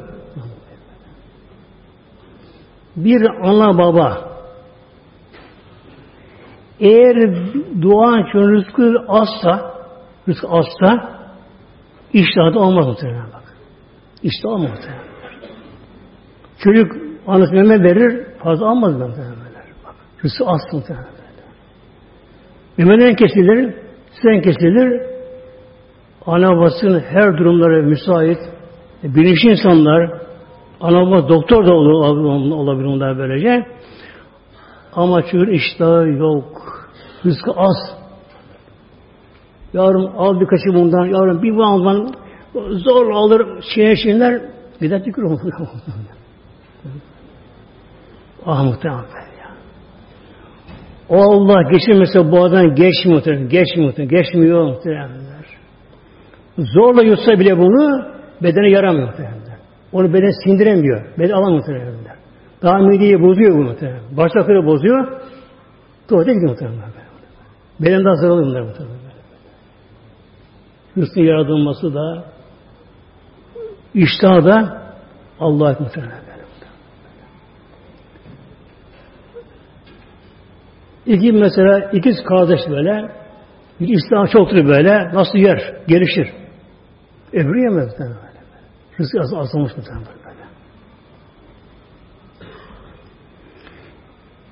Bir ana baba eğer dua için rızkı azsa rızkı azsa iştahı olmaz muhtemelen bak. İştah olmaz muhtemelen. Çocuk anası meme verir fazla almaz muhtemelen. Bak, rızkı az muhtemelen. Memeden kesilir, sen kesilir, ana babasının her durumları müsait, bilinçli insanlar, ana baba doktor da olur, olabilir onlar böylece. Ama çocuğun iştahı yok. Rızkı az. Yavrum al birkaçı bundan, yavrum bir bu alman zor alır şeye şeyler gider tükür Ah muhtemelen. O Allah geçirmese bu adam geçmiyor muhtemelen. Geçmiyor muhtemelen. Geçmiyor muhtemelen. Zorla yutsa bile bunu bedene yaramıyor muhtemelen. Onu beden sindiremiyor. Beden alamıyor muhtemelen. Daha mideyi bozuyor bu muhtemelen. Bağırsakları bozuyor. Tuvalete gidiyor muhtemelen. Beden daha zararlı bunlar muhtemelen. Hırsın yaratılması da iştah da Allah'a muhtemelen. İki mesela ikiz kardeş böyle bir İslam çoktur böyle nasıl yer? Gelişir. Öbürü yemez böyle. Rızkı az, azalmış muhtemelen böyle.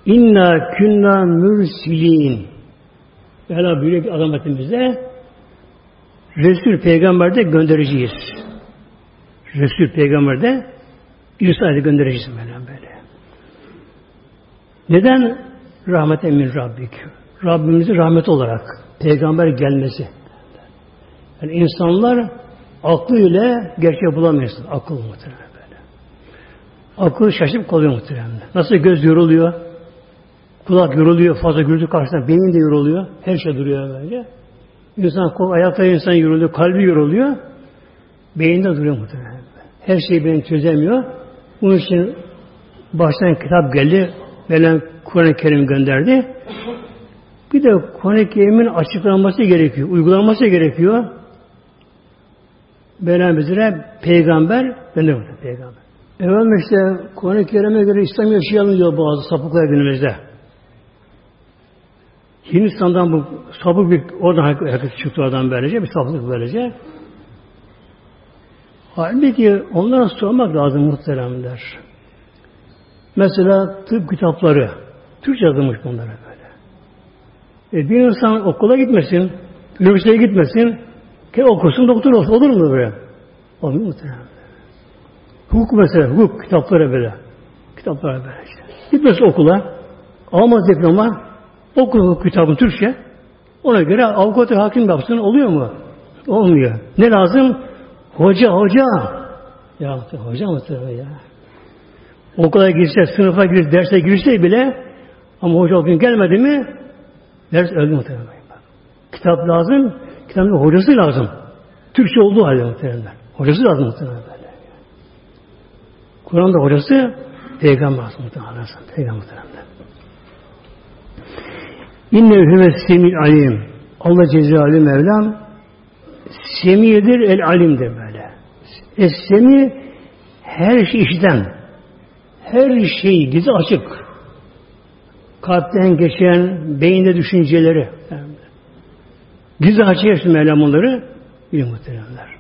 İnna künna mürsilin. Mevla büyük bir azametimize Resul peygamberde göndereceğiz. Resul peygamberde İsa'yı göndereceğiz Mevla böyle. Neden? Rahmet emin Rabbik. Rabbimizin rahmet olarak peygamber gelmesi. Yani insanlar aklıyla gerçeği bulamıyorsun. Akıl muhtemelen böyle. Akıl şaşıp kalıyor muhtemelen. Nasıl göz yoruluyor? Kulak yoruluyor, fazla gürültü karşısında beyin de yoruluyor. Her şey duruyor böyle. İnsan kol, ayakta insan yoruluyor, kalbi yoruluyor. Beyinde duruyor muhtemelen. Her şeyi beyin çözemiyor. Bunun için baştan kitap geldi. Velen Kur'an-ı Kerim gönderdi. Bir de Kur'an-ı Kerim'in açıklanması gerekiyor, uygulanması gerekiyor. Mevlam üzere peygamber, de peygamber. Efendim işte Kur'an-ı Kerim'e göre İslam yaşayalım diyor bazı sapıklar günümüzde. Hindistan'dan bu sapık bir oradan hareket çıktı adam böylece bir sapıklık böylece. Halbuki onlara sormak lazım muhteremler. Mesela tıp kitapları Türkçe yazılmış bunlara böyle. E, bir insan okula gitmesin, üniversiteye gitmesin, ki okusun doktor olsun. Olur mu böyle? Olmuyor muhtemelen. Hukuk mesela, hukuk kitapları böyle. Kitapları böyle işte. Gitmesin okula, almaz diploma, okur kitabın Türkçe, ona göre avukat hakim yapsın, oluyor mu? Olmuyor. Ne lazım? Hoca, hoca. Ya hoca mı ya? Okula girse, sınıfa girse, derse girse bile ama hoca o gün gelmedi mi ders öldü muhtemelen. Kitap lazım, kitabın hocası lazım. Türkçe olduğu halde muhtemelen. Hocası lazım muhtemelen. Kur'an'da hocası peygamber muhtemelen. Peygamber muhtemelen. İnne hüve semil alim. Allah Cezali Mevlam semiyedir el alimdir böyle. Es-semi her şey işten her şey gizli açık. Kalpten geçen beyinde düşünceleri. Gizli açık hepsi Mevlam bilir muhteremler.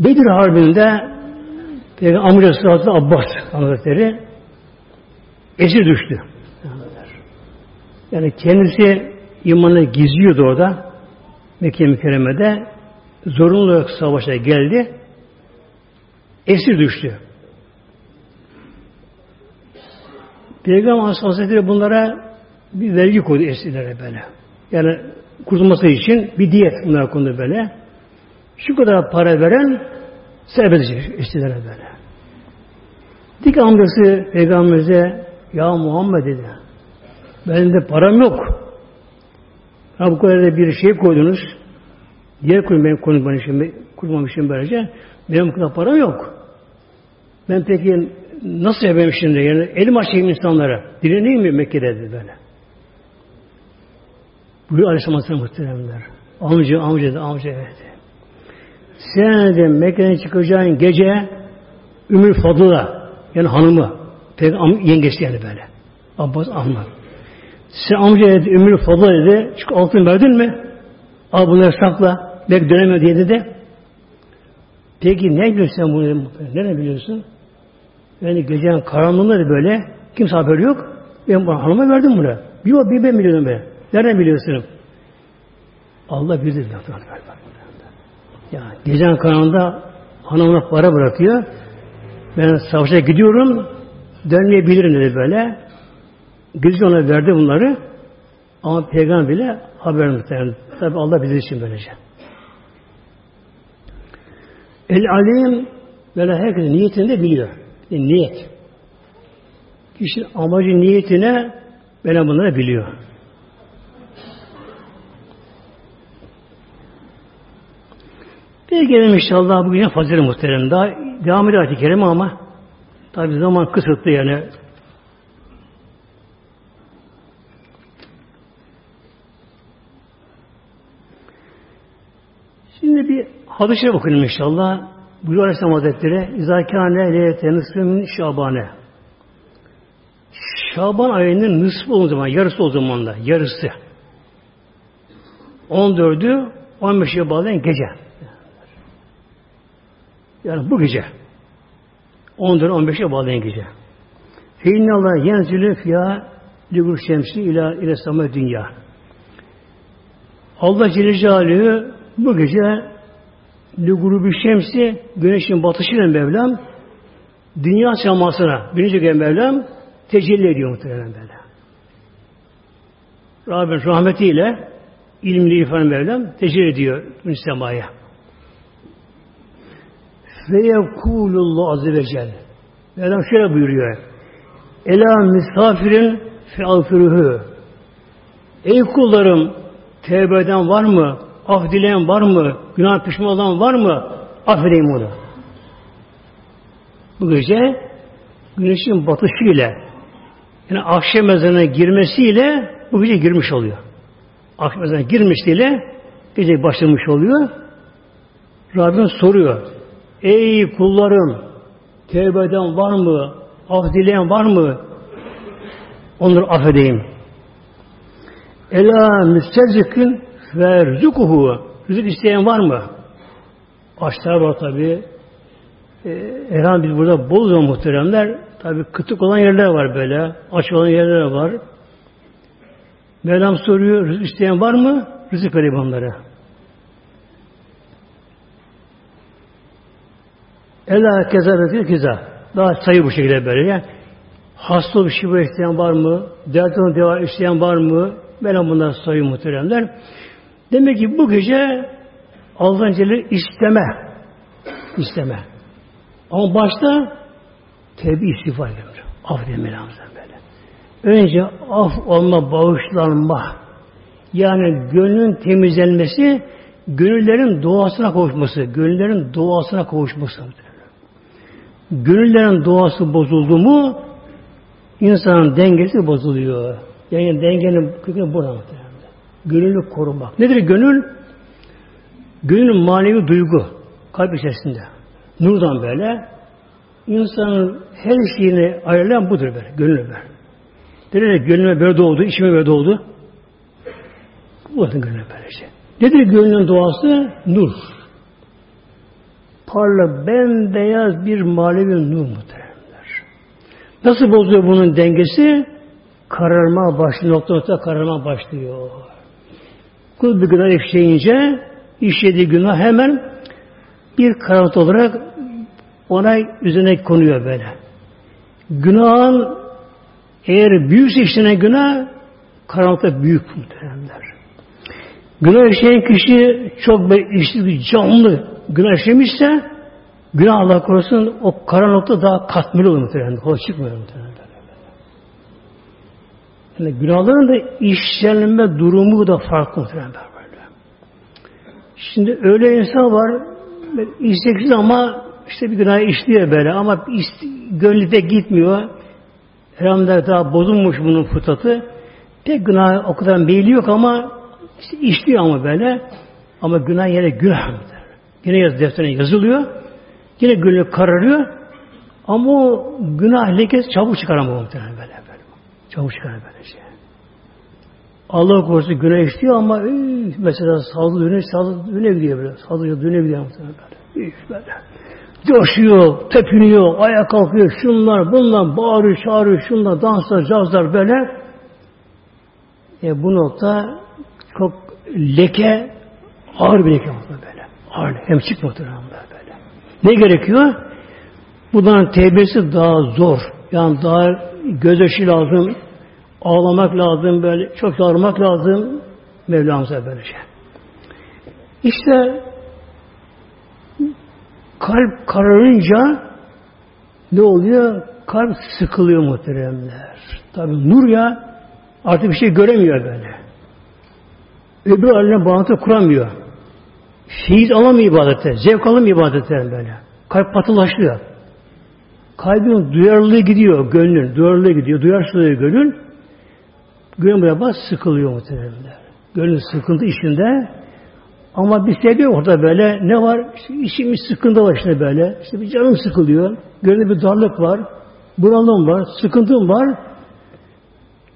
Bedir Harbi'nde Peygamber amcası Hazreti Abbas Hazretleri esir düştü. Yani kendisi imanı gizliyordu orada. Mekke mükerremede zorunlu olarak savaşa geldi. Esir düştü. Peygamber Hazretleri bunlara bir vergi koydu esirlere böyle. Yani kurtulması için bir diyet bunlara kondu böyle. Şu kadar para veren serbest esirlere böyle. Dik amcası Peygamberimize ya Muhammed dedi. Benim de param yok. Ha bu kadar da bir şey koydunuz. Diğer koyun benim konuşmamışım, kurmamışım böylece. Benim bu kadar param yok. Ben peki nasıl yapayım şimdi? Yani elim açayım insanlara. Direneyim mi Mekke'de dedi böyle. Buyur Aleyhisselam muhteremler. Amca, amca da amca evet. Sen de Mekke'den çıkacağın gece Ümür Fadıl'a yani hanımı Peygamber yengesi yani böyle. Abbas Ahmet. Sen amca dedi, Ümür Fadıl dedi, çünkü altın verdin mi? Al bunları sakla. Belki döneme diye dedi. Peki ne biliyorsun sen bunu? Ne biliyorsun? Yani gecenin karanlığında da böyle kimse haberi yok. Ben bu hanıma verdim bunu. O bir ben biliyordum be. Nereden biliyorsun? Allah bilir. Ya gecenin karanlığında hanımına para bırakıyor. Ben savaşa gidiyorum. Dönmeyebilirim dedi böyle. Gizli ona verdi bunları. Ama peygamber bile haber muhtemelen. Tabi Allah bilir için böylece. El alim böyle herkesin niyetini de biliyor. Niyet. Kişinin amacı niyetine böyle bunları biliyor. Bir gelelim inşallah bugün fazilet muhterem. Daha devam ediyor ayet-i kerime ama tabi zaman kısıtlı yani. Şimdi bir okuyalım inşallah. Buyuruyor Aleyhisselam Hazretleri İzâkâne leyete nısfı şabane Şaban ayının nısfı o zaman, yarısı o zaman da, yarısı. 14'ü 15'e bağlayan gece. Yani bu gece. 14 15'e bağlayan gece. Fe Allah yenzülü fiyâ ligul şemsi ila ile dünya. Allah Celle bu gece Lügurubi şemsi güneşin batışıyla Mevlam dünya semasına birinci gün Mevlam tecelli ediyor muhtemelen böyle. Rabbim rahmetiyle ilmli irfan Mevlam tecelli ediyor semaya. Ve yevkulullah azze ve celle. Mevlam şöyle buyuruyor. Ela misafirin fealfiruhu. Ey kullarım tevbe eden var mı? Af dileyen var mı? Günah pişman olan var mı? Affedeyim onu. Bu gece güneşin batışıyla yani akşam ezanına girmesiyle bu gece girmiş oluyor. Akşam ezanına girmesiyle gece başlamış oluyor. Rabbim soruyor. Ey kullarım tevbe eden var mı? Af dileyen var mı? Onları affedeyim. Ela müstezzikin ve rızıkuhu rızık isteyen var mı? Açlar var tabi. Ee, herhalde biz burada bol zaman muhteremler tabi kıtık olan yerler var böyle. Aç olan yerler var. Mevlam soruyor rızık isteyen var mı? Rızık vereyim onlara. Ela kezabeti keza. Daha sayı bu şekilde böyle. Yani, hasta bir şey isteyen var mı? Dert deva isteyen var mı? Mevlam bunlar sayı muhteremler. Demek ki bu gece Allah'ın Celle isteme. isteme. Ama başta tevbe istiğfar ediyor. Af böyle. Önce af olma, bağışlanma. Yani gönlün temizlenmesi, gönüllerin doğasına kavuşması. Gönüllerin doğasına kavuşması. Gönüllerin doğası bozuldu mu insanın dengesi bozuluyor. Yani dengenin kökeni burada Gönlünü korumak. Nedir gönül? Gönül manevi duygu. Kalp içerisinde. Nurdan böyle. insanın her şeyini ayarlayan budur böyle. Gönlü böyle. Derler gönlüme böyle doğdu, içime böyle. Bu da gönlüme böyle şey. Nedir gönlün doğası? Nur. Parla bembeyaz bir manevi nur muhteremler. Nasıl bozuyor bunun dengesi? Kararma başlıyor. Nokta nokta kararma başlıyor. Kul bir günah işleyince işlediği günah hemen bir karanlık olarak ona üzerine konuyor böyle. Günahın eğer büyükse işlenen günah karanlıkta büyük muhteremler. Günah işleyen kişi çok işli, canlı günah işlemişse günah Allah korusun o karanlıkta daha katmeli olur muhtemelen. Kolay çıkmıyor muhtemelen. Yani günahların da işlenme durumu da farklı muhtemelen böyle. Şimdi öyle insan var isteksiz ama işte bir günah işliyor böyle ama gönlü de gitmiyor. Herhalde daha bozulmuş bunun fıtratı. Pek günah o kadar meyli yok ama işte işliyor ama böyle. Ama günah yine günah. Yine yaz defterine yazılıyor. Yine gönlü kararıyor. Ama o günah lekesi çabuk çıkaramıyor muhtemelen böyle. Çabuk çıkar böyle şey. Allah korusun günah işliyor ama üf, mesela sağlığı düğüne, sağlığı düğüne gidiyor böyle. Sağlığı düğüne gidiyor muhtemelen böyle. Üf, böyle. Coşuyor, tepiniyor, ayağa kalkıyor, şunlar, bunlar, bağırıyor, çağırıyor, şunlar, danslar, cazlar böyle. E bu nokta çok leke, ağır bir leke böyle. Ağır, hem çık muhtemelen böyle. Ne gerekiyor? Bundan tevbesi daha zor. Yani daha gözyaşı lazım, ağlamak lazım, böyle çok ağlamak lazım. Mevlamıza böyle şey. İşte kalp kararınca ne oluyor? Kalp sıkılıyor muhteremler. Tabi nur ya artık bir şey göremiyor böyle. Öbür haline bağlantı kuramıyor. Feyiz alamıyor ibadete. Zevk alamıyor ibadetten böyle. Kalp patılaşıyor. Kalbin duyarlılığı gidiyor. Gönlün duyarlılığı gidiyor. Duyarsızlığı gönül. Gönül buraya sıkılıyor muhtemelen. Gönül sıkıntı içinde ama bir sebebi orada böyle. Ne var? İşte işimiz sıkıntı var işte böyle. İşte bir canım sıkılıyor. Gönlümde bir darlık var. Bunalım var. Sıkıntım var.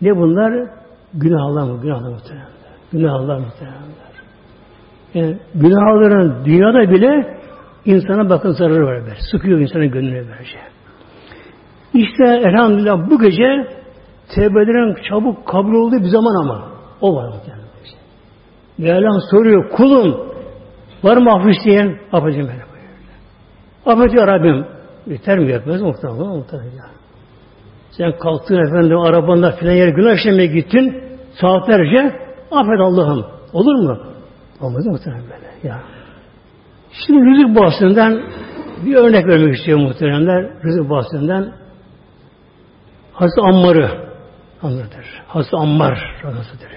Ne bunlar? Günahlar mı? Günahlar muhtemelen. Günahlar muhtemelen. Yani günahların dünyada bile insana bakın zararı var. Böyle. Sıkıyor insanın gönlüne böylece. İşte elhamdülillah bu gece tevbelerin çabuk kabul olduğu bir zaman ama. O var muhtemelen. Mevlam soruyor kulum var mı af isteyen? Affedin beni. Affet ya Rabbim. Yeter mi yetmez muhtemelen? Muhtemelen. Sen kalktın efendim arabanda filan yere günah işlemeye gittin saatlerce affet Allah'ım. Olur mu? Olmaz muhtemelen böyle. Ya. Şimdi rızık bahsından bir örnek vermek istiyor muhteremler. Rızık bahsından Hazreti Ammar'ı anlatır. Hazreti Ammar anlatır.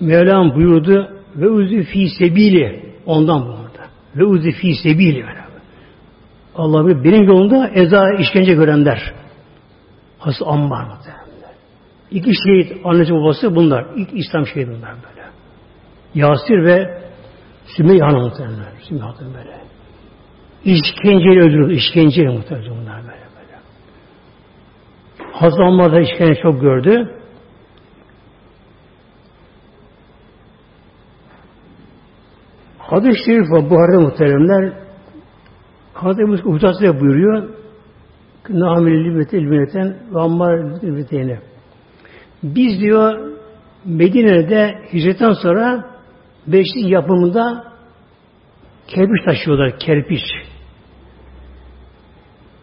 Mevlam buyurdu ve uzi fi sebili ondan bu arada. Ve uzi fi sebili Allah bir benim yolunda eza işkence görenler. Hazreti Ammar. İki şehit annesi babası bunlar. İlk İslam şehidi bunlar böyle. Yasir ve Sümeyye Hanım muhtemelen. Sümeyye Hanım böyle. İşkenceyle öldürüldü. İşkenceyle muhtemelen bunlar böyle. Hazreti Ammar da işkence çok gördü. Hadis-i şerif var. Buhar'da muhteremler Hazreti Muhtası'ya buyuruyor Namil ilmete ilmineten ve ammar ilmeteyne. Biz diyor Medine'de hicretten sonra beşlik yapımında kerpiç taşıyorlar, kerpiç.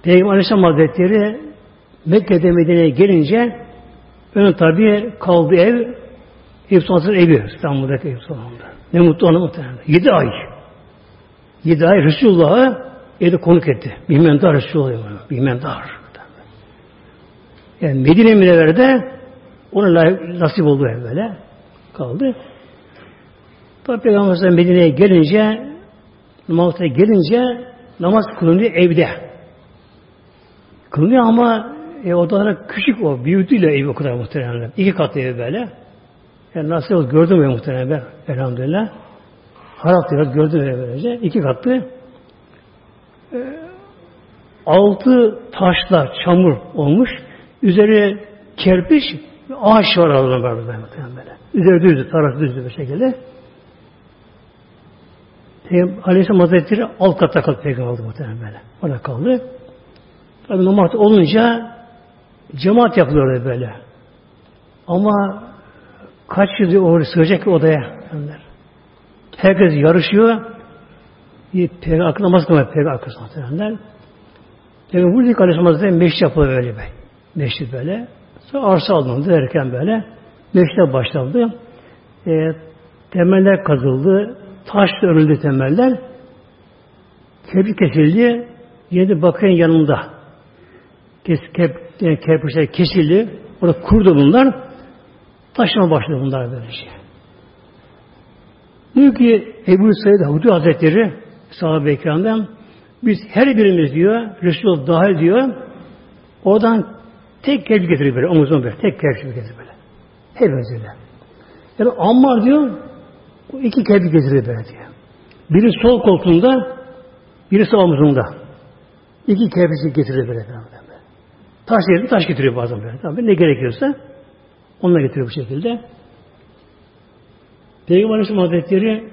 Peygamber Aleyhisselam Hazretleri Mekke'de Medine'ye gelince ön tabi kaldığı ev Sultan'ın evi İstanbul'daki Sultan'da. Ne mutlu ona muhtemelen. Yedi ay. Yedi ay Resulullah'a evde konuk etti. Bilmem dar Resulullah. Bilmem dar. Yani Medine Münevver'de ona nasip oldu ev böyle. Kaldı. Tabi Peygamber Medine'ye gelince namazda gelince namaz kılınıyor evde. Kılınıyor ama e, odaları küçük o. Büyüdüyle ev o kadar muhtemelen. İki katlı ev böyle. Yani nasıl oldu gördüm ben muhtemelen ben elhamdülillah. Harap diyor gördüm ben böylece. İki katlı. E, altı taşla çamur olmuş. Üzeri kerpiç ağaç var aralarında var muhtemelen böyle. Üzeri düzdü, tarafı düzdü bir şekilde. Aleyhisselam Hazretleri alt katta kaldı peygamber oldu muhtemelen böyle. Orada kaldı. Tabi namaz olunca cemaat yapılıyor böyle. Ama kaç yüzü oraya sığacak odaya? Herkes yarışıyor. Peygamber akıl namaz kılmıyor peygamber arkasında muhtemelen. Peygamber buradaki Aleyhisselam Hazretleri meşri yapılıyor böyle be. Meşri böyle. Sonra arsa alındı derken böyle. Meşre başlandı. E, temeller kazıldı. Taş örüldü temeller. Kebri kesildi. Yedi bakın yanında. Kes, kep, yani kerpiçler kesildi. Orada kurdu bunlar. Taşıma başladı bunlar böyle şey. Diyor ki Ebu Said Hudi Hazretleri sahabe ekrandan biz her birimiz diyor Resul dahil diyor oradan tek kelbi getirir böyle omuzuna böyle tek kelbi getirir böyle. Hepimiz öyle. Yani Ammar diyor iki kelbi getirir böyle diyor. Biri sol koltuğunda biri sağ omuzunda. İki kelbisi getirir böyle. Böyle. Taş yerine taş getiriyor bazen böyle. Tabii ne gerekiyorsa onunla getiriyor bu şekilde. Peygamber Aleyhisselam Hazretleri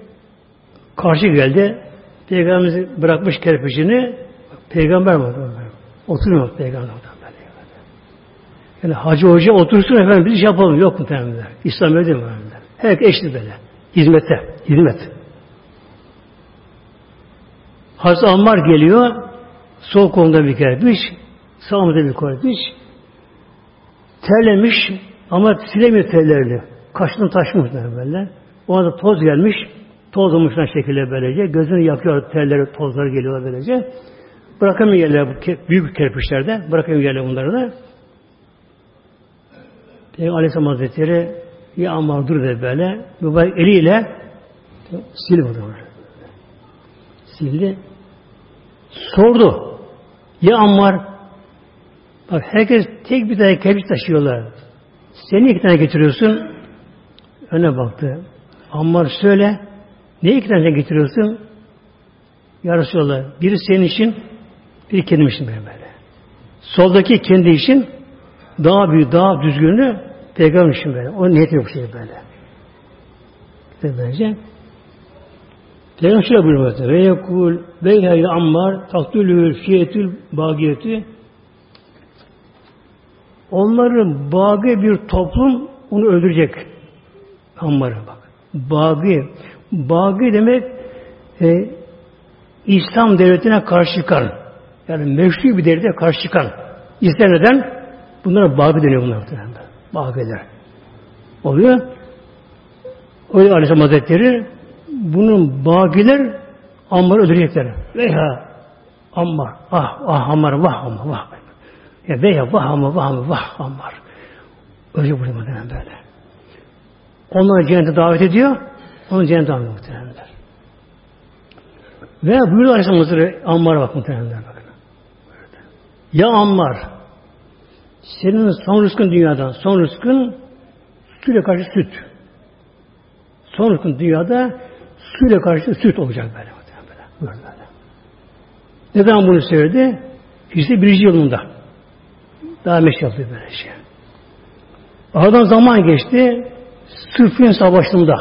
karşı geldi. Peygamberimiz bırakmış kerpiçini peygamber mi? Oturmuyor peygamber. Yani hacı hoca otursun efendim biz iş yapalım. Yok mu terimler? İslam öyle mi? Her eşli böyle. Hizmete. Hizmet. Hazreti Ammar geliyor. Sol kolunda bir kerpiç. Sağımızda bir kerpiç. Terlemiş ama silemiyor terlerini. Kaşını taşmış böyle. O anda toz gelmiş. Toz olmuşlar şekilde böylece. Gözünü yakıyor terleri, tozları geliyor böylece. Bırakamıyor yerler bu büyük kerpiçlerde. Bırakamıyor yerler bunları da. Peygamber Aleyhisselam Hazretleri ya Ammar dur dedi böyle. Mübarek eliyle sildi bunu. Sildi. Sordu. Ya Ammar herkes tek bir tane kerpiç taşıyorlar. Seni iki tane getiriyorsun. Öne baktı. Ammar söyle. Ne iki tane getiriyorsun? Ya Resulallah. Biri senin için, biri kendim için böyle. Soldaki kendi için, daha büyük, daha düzgünü peygamber için böyle. O niyet yok şey böyle. Böylece. Peygamber şöyle buyuruyor. Ve yekul beyhâ ammar taktülü fiyetül bagiyeti Onların bagı bir toplum onu öldürecek. Ammar'ı bak. Bagı. Bagı demek e, İslam devletine karşı çıkan yani meşru bir devlete karşı çıkan İslam neden? Bunlara bagı deniyor bunlar. Bagılar. Oluyor. Yüzden Aleyhisselam Hazretleri bunun bagiler Ammar'ı öldürecekler. Veya Ammar. Ah, ah Ammar, vah Ammar, vah. Ya veya vah Ammar, vah Ammar, vah Ammar. Öyle buyuruyor muhtemelen böyle. Onları cennete davet ediyor. Onu cennete davet ediyor muhtemelenler. Ve buyuruyor Aleyhisselam Hazretleri Ammar'a bak muhtemelenler bakın. Ya Ammar senin son rızkın dünyadan, son rızkın suyla karşı süt. Son rızkın dünyada suyla karşı süt olacak böyle. böyle. böyle. Neden bunu söyledi? İşte birinci yılında. Daha meşgul yaptı böyle şey. Aradan zaman geçti. Sıfın savaşında.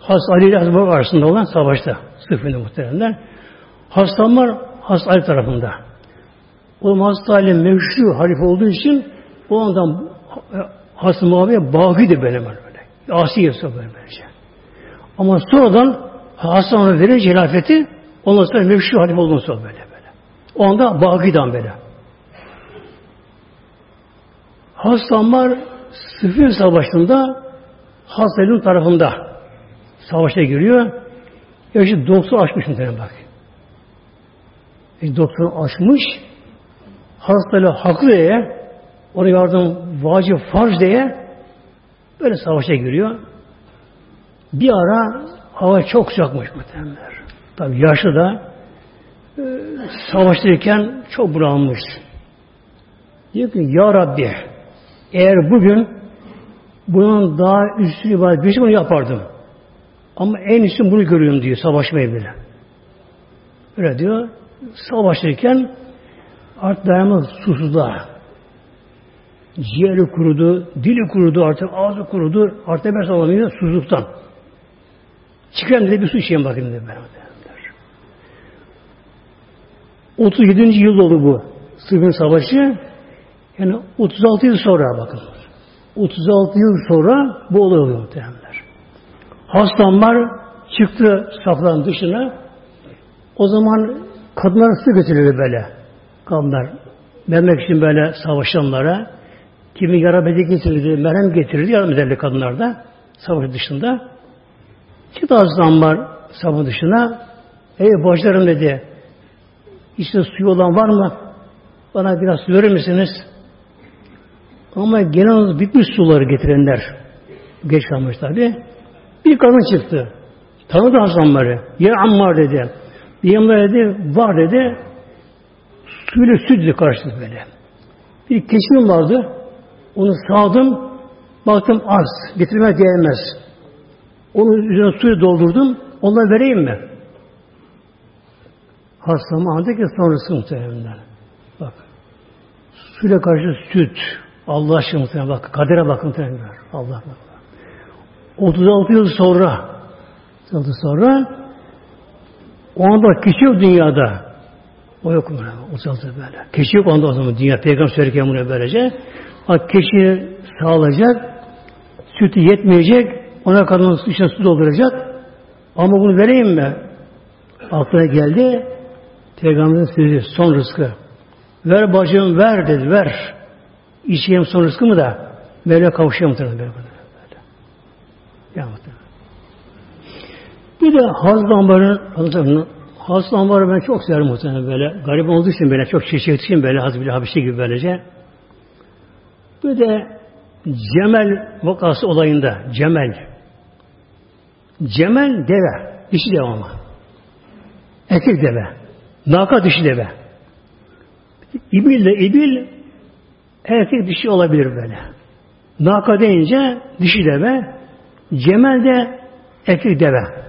Has Ali ile Hazreti arasında olan savaşta. Sıfın muhteremler. Hastalar Has Ali tarafında. O Hazreti Ali meşru halife olduğu için o andan Hazreti Muaviye bağıydı böyle böyle. Asi yapsa böyle böylece. Ama sonradan Hasan ona verir celafeti ondan sonra meşru halife olduğunu sonra böyle böyle. O anda bağıydı böyle. Hasanlar Sıfır Savaşı'nda Hasan'ın tarafında savaşa giriyor. Ya doktor açmış muhtemelen bak. E, doktor açmış. Hastalığı haklı diye ona yardım vacip farz diye böyle savaşa giriyor. Bir ara hava çok sıcakmış muhtemelen. Tabi yaşlı da e, savaştırırken çok bulanmış. Diyor ki Ya Rabbi eğer bugün bunun daha üstü ibadet bir şey bunu yapardım. Ama en üstün bunu görüyorum diyor savaşmayı bile. Öyle diyor. Savaşırken artık dayanamaz susuzluğa. Ciğeri kurudu, dili kurudu artık, ağzı kurudu, artık nefes alamıyor susuzluktan. Çıkan dedi bir su içeyim bakayım dedi beraber. 37. yıl oldu bu Sıfır Savaşı. Yani 36 yıl sonra bakın. 36 yıl sonra bu olay oluyor muhtemelenler. Hastanlar çıktı safların dışına. O zaman kadınlar su götürüyordu böyle. Kadınlar. Vermek için böyle savaşanlara. Kimi yara bedi getirirdi, merhem getirirdi, yardım ederdi kadınlar da. Savaş dışında. Çıktı aslanlar savaş dışına. Ey bacılarım dedi. İşte suyu olan var mı? Bana biraz su verir misiniz? Ama genel bitmiş suları getirenler geç kalmış tabi. Bir kadın çıktı. Tanıdı Hasanları. Ya Ammar dedi. Yanımda dedi, var dedi. Suyla süt dedi karşılık böyle. Bir kesim vardı. Onu sağdım. Baktım az. Getirmeye değmez. Onun üzerine suyu doldurdum. Onları vereyim mi? Hastama anladı ki sonrası muhtemelen. Bak. Suyla karşı süt. Allah aşkına bak. Kadere bakın muhtemelen. Allah bak. 36 yıl sonra 36 yıl sonra o anda kişi yok dünyada. O yok mu? 36 böyle. Kişi yok onda o zaman dünya. Peygamber söylerken bunu böylece. Bak kişi sağlayacak. Sütü yetmeyecek. Ona kadın içine su dolduracak. Ama bunu vereyim mi? Aklına geldi. Peygamberin sözü son rızkı. Ver bacım ver dedi ver. İçeyim son rızkı mı da böyle kavuşayım böyle. böyle. Ya Bir de Hazreti Ambar'ın Hazreti Ambar'ı ben çok severim muhtemelen böyle. Garip olduğu için böyle çok çeşitli için böyle Hazreti Habişi gibi böylece. Bir de Cemel vakası olayında Cemel. Cemel deve. Dişi deve ama. Erkek deve. Naka dişi deve. İbil de ibil erkek dişi olabilir böyle. Naka deyince dişi deve, Cemel de erkek deve.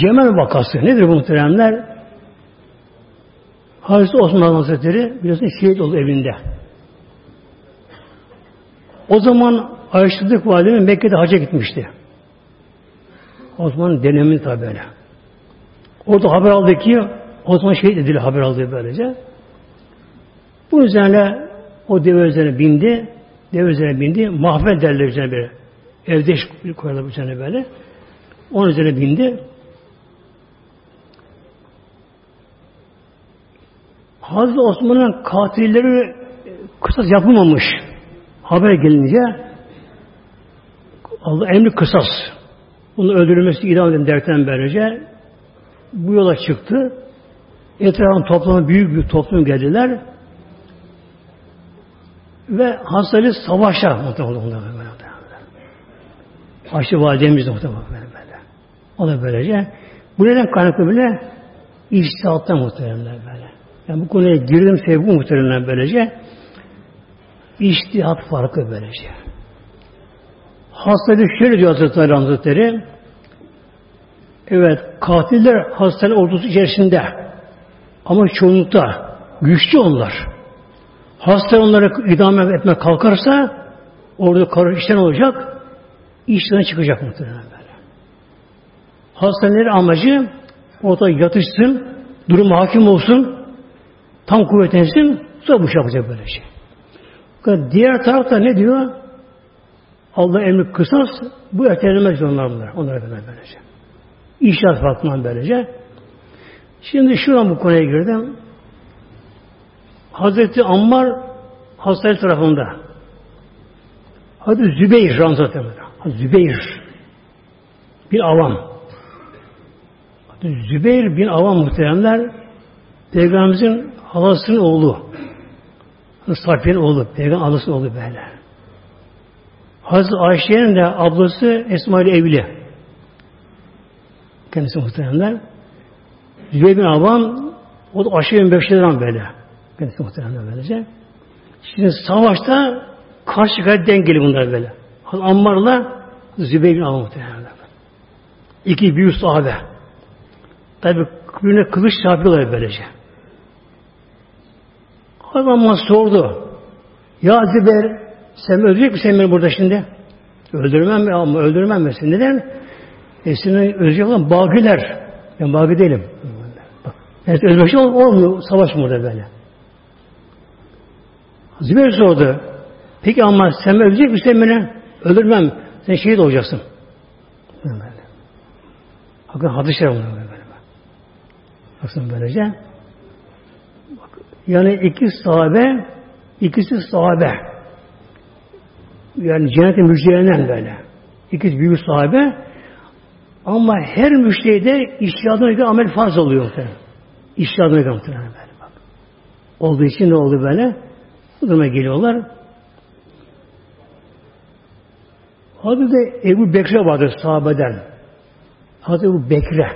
Cemel vakası nedir bu muhteremler? Hazreti Osman Hazretleri biliyorsun şehit oldu evinde. O zaman Ayşe Validemiz Mekke'de hacca gitmişti. Osman'ın dönemi tabi böyle. Orada haber aldı ki o zaman şehit edildi haber aldı böylece. Bu üzerine o deve üzerine bindi. Deve üzerine bindi. Mahvel derler üzerine bir. Evde koyarlar üzerine böyle. Onun üzerine bindi. Hazreti Osman'ın katilleri kısas yapılmamış. Haber gelince Allah emri kısas. Bunu öldürülmesi idam edin derken böylece bu yola çıktı. Etrafın toplamı büyük bir toplum geldiler. Ve Hazreti savaşa muhtemelen Ayşe validemiz de muhtemelen böyle. O da böylece. Bu neden kaynaklı bile iştihattan muhtemelen böyle. Yani bu konuya girdim sebebi muhtemelen böylece. İştihat farkı böylece. Hastalık şöyle diyor Hazreti Ali Hazretleri. Evet, katiller hastane ordusu içerisinde. Ama çoğunlukta güçlü onlar. Hasta onları idame etmek kalkarsa orada karı işten olacak, işten çıkacak muhtemelen böyle. Hastanelerin amacı orada yatışsın, durum hakim olsun, tam kuvvetlensin, sonra bu şey böyle şey. Diğer tarafta ne diyor? Allah emri kısas, bu ertelenmez onlar bunlar. Onlara kadar böylece. İşler farkından böylece. Şimdi şuradan bu konuya girdim. Hazreti Ammar hastane tarafında. Hazreti Zübeyir Ramzat'ı Zübeyir bir avam. Zübeyir bin avam muhteremler Peygamberimizin halasının oğlu. Safiye'nin oğlu. Peygamber ablasının oğlu böyle. Hazreti Ayşe'nin de ablası Esma evli. Kendisi muhteremler. Zübeyir bin Avam o da aşırı beşlerden böyle. Kendisi muhteremler böylece. Şimdi savaşta karşı karşı dengeli bunlar böyle. Ammar'la Zübeyir bin Avvam muhtemelen. İki büyük sahabe. Tabi birbirine kılıç çarpıyorlar böylece. Adam sordu. Ya Zübeyir sen öldürecek misin beni burada şimdi? Öldürmem mi? Ama öldürmem mi? Neden? E senin ölecek olan bagiler. Ben bagi değilim. Bak, evet özbeşi olmuyor. Savaş burada böyle. Zübeyir sordu. Peki ama sen ölecek misin beni? Öldürmem. Sen şehit olacaksın. Bakın hadis şerif bunlar böyle. Baksın böylece. Bak, yani iki sahabe, ikisi sahabe. Yani cennete müjdelenen böyle. İkisi büyük sahabe. Ama her müşteride iştihadına göre amel farz oluyor. İştihadına göre muhtemelen böyle bak. Olduğu için ne oldu böyle? Bu duruma geliyorlar. Da Ebu Bekre vardır sahabeden. Adı Ebu Bekre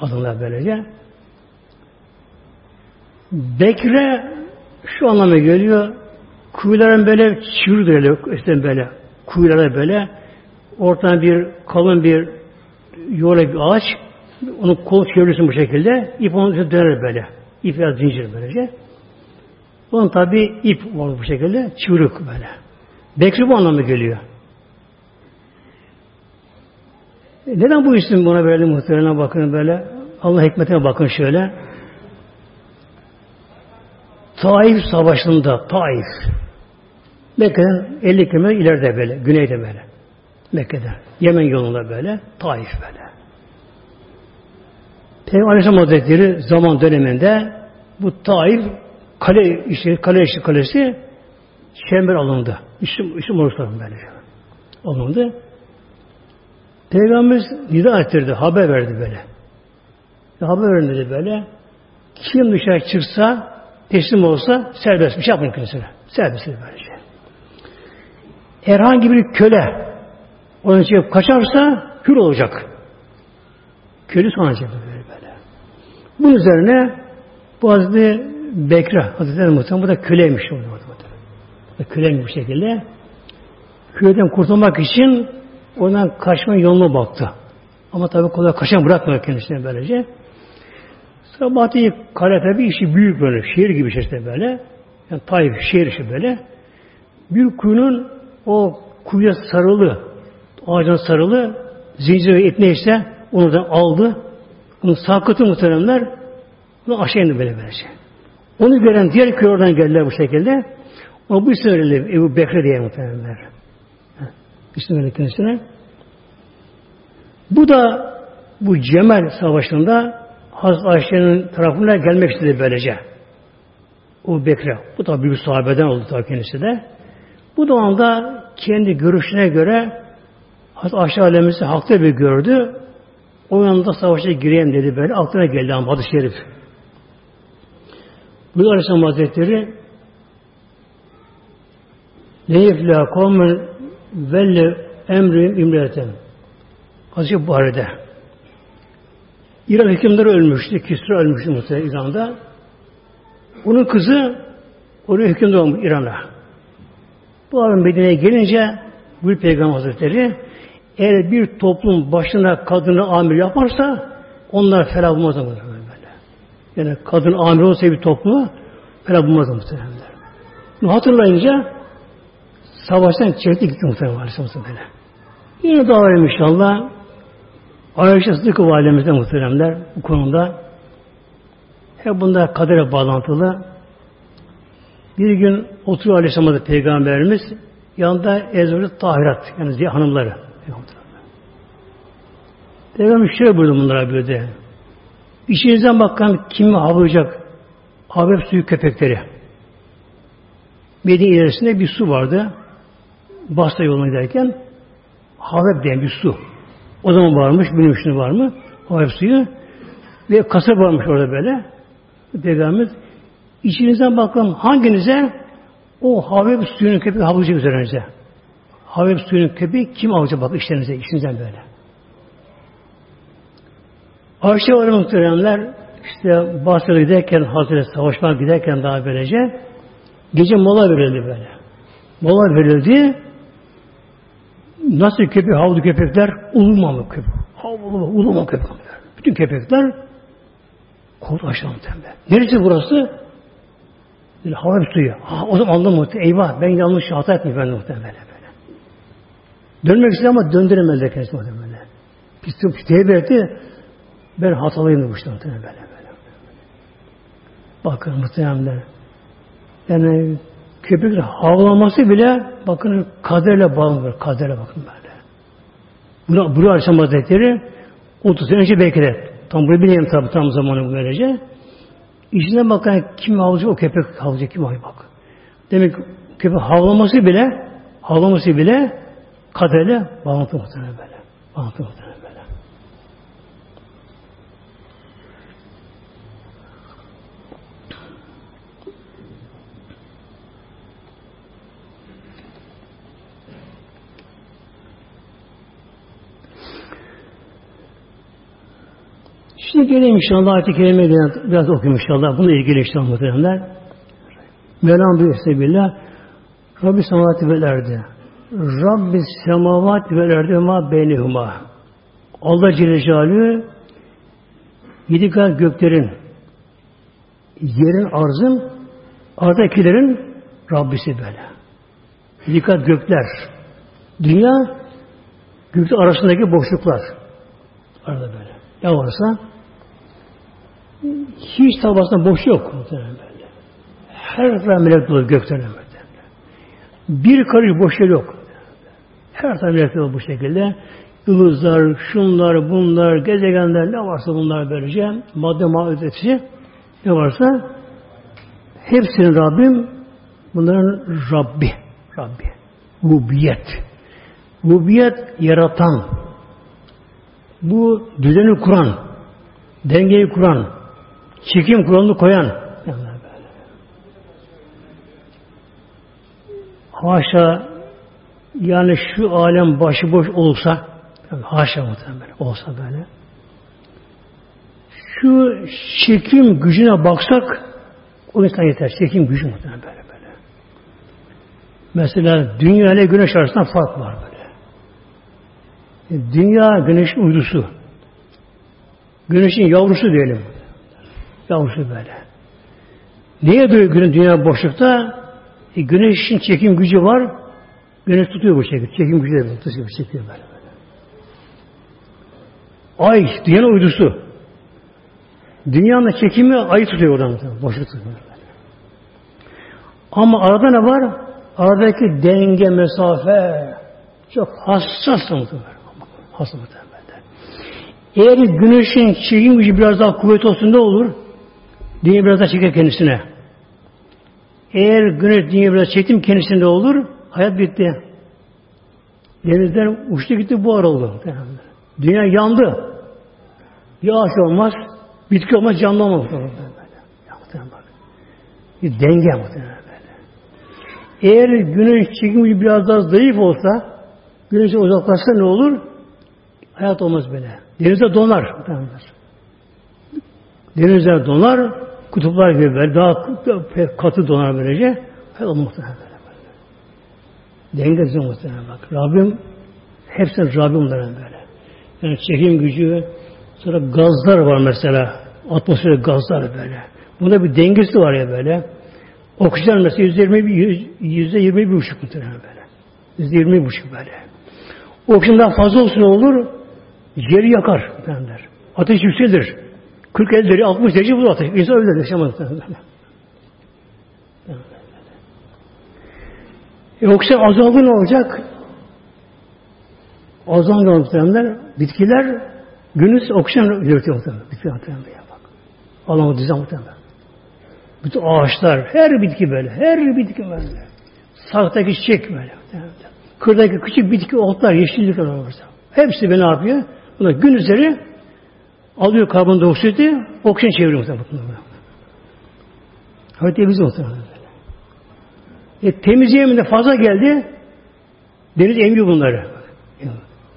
adına böylece. Bekre şu anlama geliyor. Kuyuların böyle çığırdır işte böyle. Kuyulara böyle. Ortadan bir kalın bir yola bir ağaç. Onun kol çevirsin bu şekilde. ip onun üzerine döner böyle. İp ya zincir böylece. Onun tabi ip var bu şekilde. Çığırık böyle. Bekri bu anlamda geliyor. E neden bu isim buna verildi muhtemelen bakın böyle. Allah hikmetine bakın şöyle. Taif Savaşı'nda Taif. Mekke'den 50 kilometre ileride böyle, güneyde böyle. Mekke'de. Yemen yolunda böyle, Taif böyle. Peygamber Aleyhisselam Hazretleri zaman döneminde bu Taif kale işte kale işte kalesi çember alındı. İsim isim olursa böyle alındı. Peygamberimiz nida ettirdi, haber verdi böyle. Haber verdi böyle. Kim dışarı çıksa teslim olsa serbest bir şey yapmayın kendisine. Serbest böylece. Herhangi bir köle onun için kaçarsa hür olacak. Köle sanacak böyle böyle. Bunun üzerine bu Hazreti Bekre Hazretleri Muhtemelen bu da köleymiş. Köleymiş bu şekilde. Köleden kurtulmak için ondan kaçma yoluna baktı. Ama tabi kolay kaçan bırakmıyor kendisine böylece. Sabahti kale tabi işi büyük böyle. Şehir gibi işte böyle. Yani Tayyip şehir işi böyle. Bir kuyunun o kuyuya sarılı, ağacına sarılı, zincir ve ip neyse onu da aldı. Onu sarkıtı muhteremler. Onu aşağı indi böyle böylece. Onu gören diğer köy oradan geldiler bu şekilde. O bu söyledi Ebu Bekre diye muhteremler. İsmi verdi kendisine. Bu da bu Cemel Savaşı'nda Hazreti Ayşe'nin tarafına gelmek istedi böylece. O Bekre. Bu da büyük sahabeden oldu tabi kendisi de. Bu da anda kendi görüşüne göre Hazreti Ayşe alemisi haklı bir gördü. O yanında savaşa gireyim dedi böyle. Aklına geldi ama hadis-i şerif. Bu Aleyhisselam Hazretleri Leyifla kavmen velle emrim imreten. Hazreti Buhari'de. İran hükümdarı ölmüştü. Kisra ölmüştü muhtemelen İran'da. Onun kızı oraya hükümdar olmuş İran'a. Bu adam Medine'ye gelince bu Peygamber Hazretleri eğer bir toplum başına kadını amir yaparsa onlar felah bulmaz. Yani kadın amir olsa bir toplumu felah bulmaz muhtemelen. Bunu hatırlayınca savaştan çekti gitti muhtemelen Aleyhisselam böyle. Yine dua inşallah. Ayşe Sıdıkı validemizde muhteremler bu konuda hep bunlar kadere bağlantılı. Bir gün oturuyor Aleyhisselam'da Peygamberimiz yanında Ezveri Tahirat yani hanımları. Peygamber şöyle buyurdu bunlara böyle de. İçinizden bakan kimi havlayacak Habeb suyu köpekleri. Medine ilerisinde bir su vardı. Basra yoluna giderken Habeb diyen bir su. O zaman varmış, bilmiyorum şimdi var mı? Havep suyu. Ve kasap varmış orada böyle. Peygamberimiz içinizden bakalım hanginize o havep suyunun köpeği havlayacak üzerinize. Havep suyunun köpeği kim alacak bak işlerinize, işinizden böyle. Ayşe var muhteremler işte Basra'da giderken Hazreti Savaşmak giderken daha böylece gece mola verildi böyle. mola verildi. Nasıl köpek, havlu köpekler ulumamalı köpek. Havlu, ulumamalı köpekler. Bütün köpekler korku aşağı muhtemelen. Neresi burası? Böyle hava bir suyu. Ha, o zaman anladım muhtemelen. Eyvah ben yanlış hata ettim ben muhtemelen böyle. Dönmek istiyor ama döndüremezler kendisi muhtemelen. Pislik pisliğe verdi. Ben hatalıyım demişti muhtemelen böyle. böyle. Bakın muhtemelen. Yani köpekler havlaması bile bakın kaderle bağlanıyor. Kaderle bakın böyle. Buna, Buraya Aleyhisselam Hazretleri 30 sene önce belki de tam burayı bileyim tabi tam zamanı böylece. İçine bakan kim havlayacak o köpek havlayacak kim havlayacak bak. Demek köpek havlaması bile havlaması bile kaderle bağlantı muhtemelen böyle. Bağlantı muhtemelen böyle. Şimdi geleyim inşallah ayet-i kerime biraz okuyayım inşallah. Bununla ilgili inşallah muhteremler. Mevlam buyursa billah Rabbi semavati vel erdi. Rabbi semavati vel erdi ma beynihuma. Allah Celle Celaluhu yedi kat göklerin yerin arzın ardakilerin Rabbisi böyle. Yedi kat gökler. Dünya gökler arasındaki boşluklar. Arada böyle. Ne varsa hiç tabasında boş yok. Her tarafı melek dolu muhtemelen. Bir karış boş yer yok. Her tarafı melek dolu bu şekilde. Yıldızlar, şunlar, bunlar, gezegenler ne varsa bunlar böylece madde maddesi ne varsa hepsinin Rabbim bunların Rabbi. Rabbi. Rubiyet. Rubiyet yaratan. Bu düzeni kuran, dengeyi kuran, çekim kuralını koyan. Haşa yani şu alem başıboş olsa haşa muhtemelen olsa böyle şu çekim gücüne baksak o insan yeter. Çekim gücü muhtemelen böyle böyle. Mesela dünya ile güneş arasında fark var böyle. Dünya güneş uydusu. Güneşin yavrusu diyelim. Yavrusu böyle. Niye böyle güneş dünya boşlukta? E, güneşin çekim gücü var. Güneş tutuyor bu şekilde. Çekim gücü de tutuyor, çekiyor böyle. böyle. Ay, dünyanın uydusu. Dünyanın çekimi ayı tutuyor oradan. Boşluk tutuyor. Böyle. Ama arada ne var? Aradaki denge, mesafe çok hassas muhtemelen. Hassas muhtemelen. Eğer güneşin çekim gücü biraz daha kuvvetli olsun ne olur? Dünya biraz daha çeker kendisine. Eğer güneş dünya biraz çektim kendisinde olur, hayat bitti. Denizden uçtu gitti buhar oldu. Dünya yandı. Yağış olmaz, bitki olmaz, canlı olmaz. Bir denge muhtemelen böyle. Eğer güneş çekim gücü biraz daha zayıf olsa, güneşe uzaklaşsa ne olur? Hayat olmaz böyle. Denizde donar. Denizler donar, kutuplar gibi böyle, daha katı donar böylece. Hayat muhtemelen böyle. Denge düzen muhtemelen bak. Rabbim hepsinin Rabbim böyle. Yani çekim gücü, sonra gazlar var mesela. Atmosferde gazlar böyle. Bunda bir dengesi var ya böyle. Oksijen mesela yüzde yirmi, yüzde yirmi bir buçuk muhtemelen böyle. Yüzde yirmi buçuk böyle. Oksijen daha fazla olsun olur, Yeri yakar derler. Ateş yükselir. 40 50 derece 60 derece bu ateş. İnsan öyle yaşamaz. E, oksijen azaldı ne olacak? Azaldı muhtemelen. Bitkiler günüz oksijen üretiyor muhtemelen. Bitki muhtemelen bak. Allah'ın düzen muhtemelen. Bütün ağaçlar, her bitki böyle, her bitki böyle. Sağdaki çiçek böyle. Kırdaki küçük bitki, otlar, yeşillikler var. Hepsi ne yapıyor? Bunlar gün üzeri alıyor karbondioksiti, oksijen çeviriyor muhtemelen. Hava temiz muhtemelen. E, temizleyeminde fazla geldi, deniz emiyor bunları.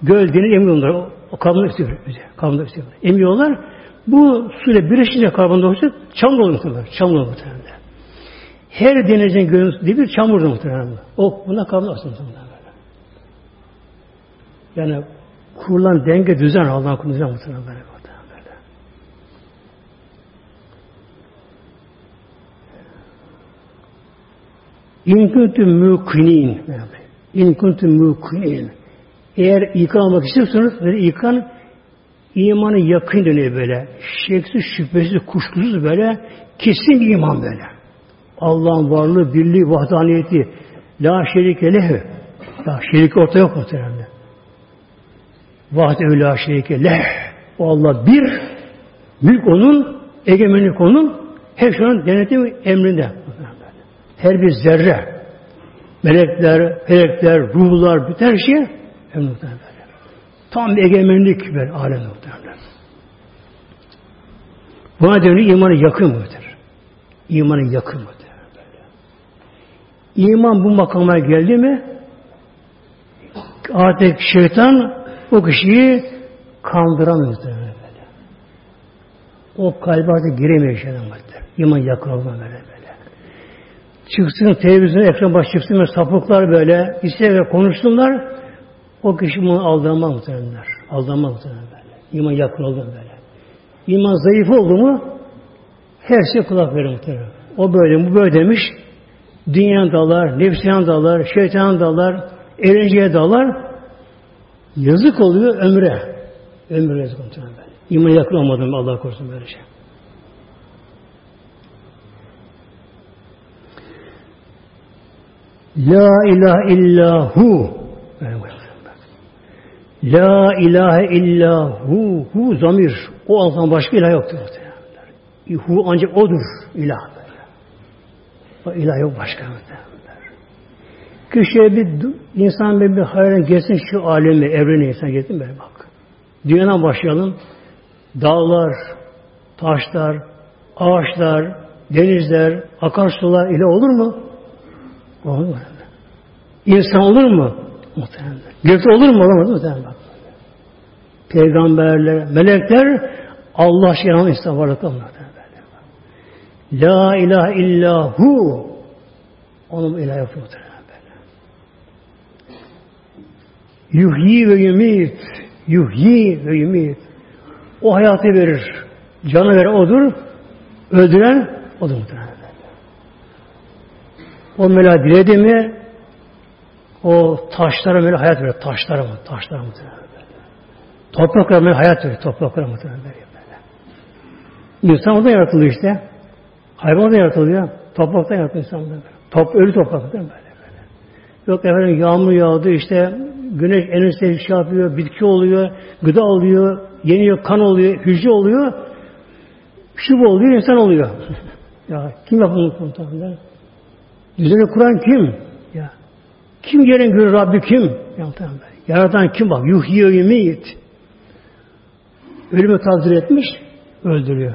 Göl, deniz emiyor bunları. O, o karbon istiyor. Karbondioksit Emiyorlar. Bu suyla birleşince karbondioksit çamur oluyor muhtemelen. Çamur oluyor muhtemelen. Her denizin görüntüsü bir çamurdu muhtemelen. O buna kalmaz muhtemelen. Yani kurulan denge düzen Allah'ın kurulan düzen muhtemelen böyle. böyle. İn kuntum mukinin. İn kuntum mukinin. Eğer ikan almak istiyorsanız böyle ikan imanı yakın dönüyor böyle. Şeksiz, şüphesiz, kuşkusuz böyle. Kesin iman böyle. Allah'ın varlığı, birliği, vahdaniyeti. La şerike lehu. La şerik orta yok muhtemelen. Vahde la şerike leh. O Allah bir. Mülk onun, egemenlik onun. Her şeyin denetim emrinde. Her bir zerre. Melekler, melekler, ruhlar, bütün her şey. Tam bir egemenlik böyle alem muhtemelen. Buna dönüyor imanı yakın mıdır? İmanı yakın mıdır? İman bu makama geldi mi artık şeytan o kişiyi kandıramıyor. O kalbe artık giremiyor şeytan. İman yakın olma böyle. Çıksın televizyona ekran baş çıksın ve sapıklar böyle ister konuşsunlar o kişi bunu aldanmaz muhtemelenler. Aldanmaz muhtemelen. İman yakın oldu böyle. İman zayıf oldu mu her şey kulak verir muhtemelen. O böyle, bu böyle demiş. Dünya dalar, nefsiyan dalar, şeytan dalar, eğlenceye dalar. Yazık oluyor ömre. Ömre yazık muhtemelen. İman yakın olmadım Allah korusun böyle şey. La ilahe illahu. La ilahe illahu. Hu zamir. O Allah'tan başka ilah yoktur. Hu ancak odur ilah. O ilah yok başka. Kişiye bir insan bir, bir hayran gelsin şu alemi, evreni insan gelsin böyle bak. Dünyadan başlayalım. Dağlar, taşlar, ağaçlar, denizler, akarsular ile olur mu? Olur? İnsan olur mu? Muhtemelen. Gökte olur mu? Olamaz muhtemelen. Peygamberler, melekler Allah şeyanı İslam varlıkta La ilahe illahu onun ilah yok muhtemelen Yuhyi ve yumit yuhyi ve yumit o hayatı verir. Canı veren odur. Öldüren odur muhtemelen. O mela diledi mi o taşlara böyle hayat verir. Taşlara mı? Taşlara mı? Topraklara böyle hayat verir. Topraklara mı? İnsan orada yaratılıyor işte. Hayvan da yaratılıyor. Topraktan yaratılıyor insan da. Top, ölü topraktan böyle böyle. Yok efendim yağmur yağdı işte güneş en üstte şey yapıyor, bitki oluyor, gıda oluyor, yeniyor, kan oluyor, hücre oluyor. Şu oluyor, insan oluyor. ya kim yapıyor bunu? Düzeni kuran kim? Ya kim yerin görür Rabbi kim? Ya, Yaratan kim bak? Yuhyi ve yumit. Ölümü takdir etmiş, öldürüyor.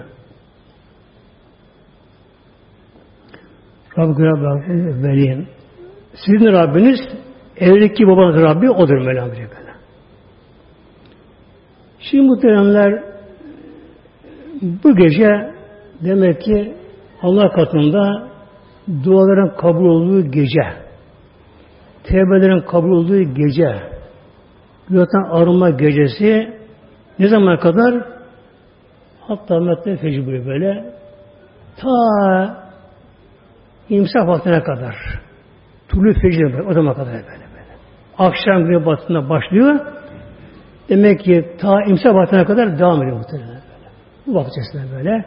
Rabbi Rabbi Veliyin. Sizin Rabbiniz evdeki babanız Rabbi odur Mevlam böyle. Şimdi muhteremler bu gece demek ki Allah katında duaların kabul olduğu gece, tevbelerin kabul olduğu gece, günahtan arınma gecesi ne zaman kadar? Hatta metre fecr böyle ta imsak vaktine kadar. Tulu fecir o zaman kadar böyle böyle. Akşam günü batında başlıyor. Demek ki ta imsak vaktine kadar devam ediyor muhtemelen böyle. Bu vakit içerisinde böyle.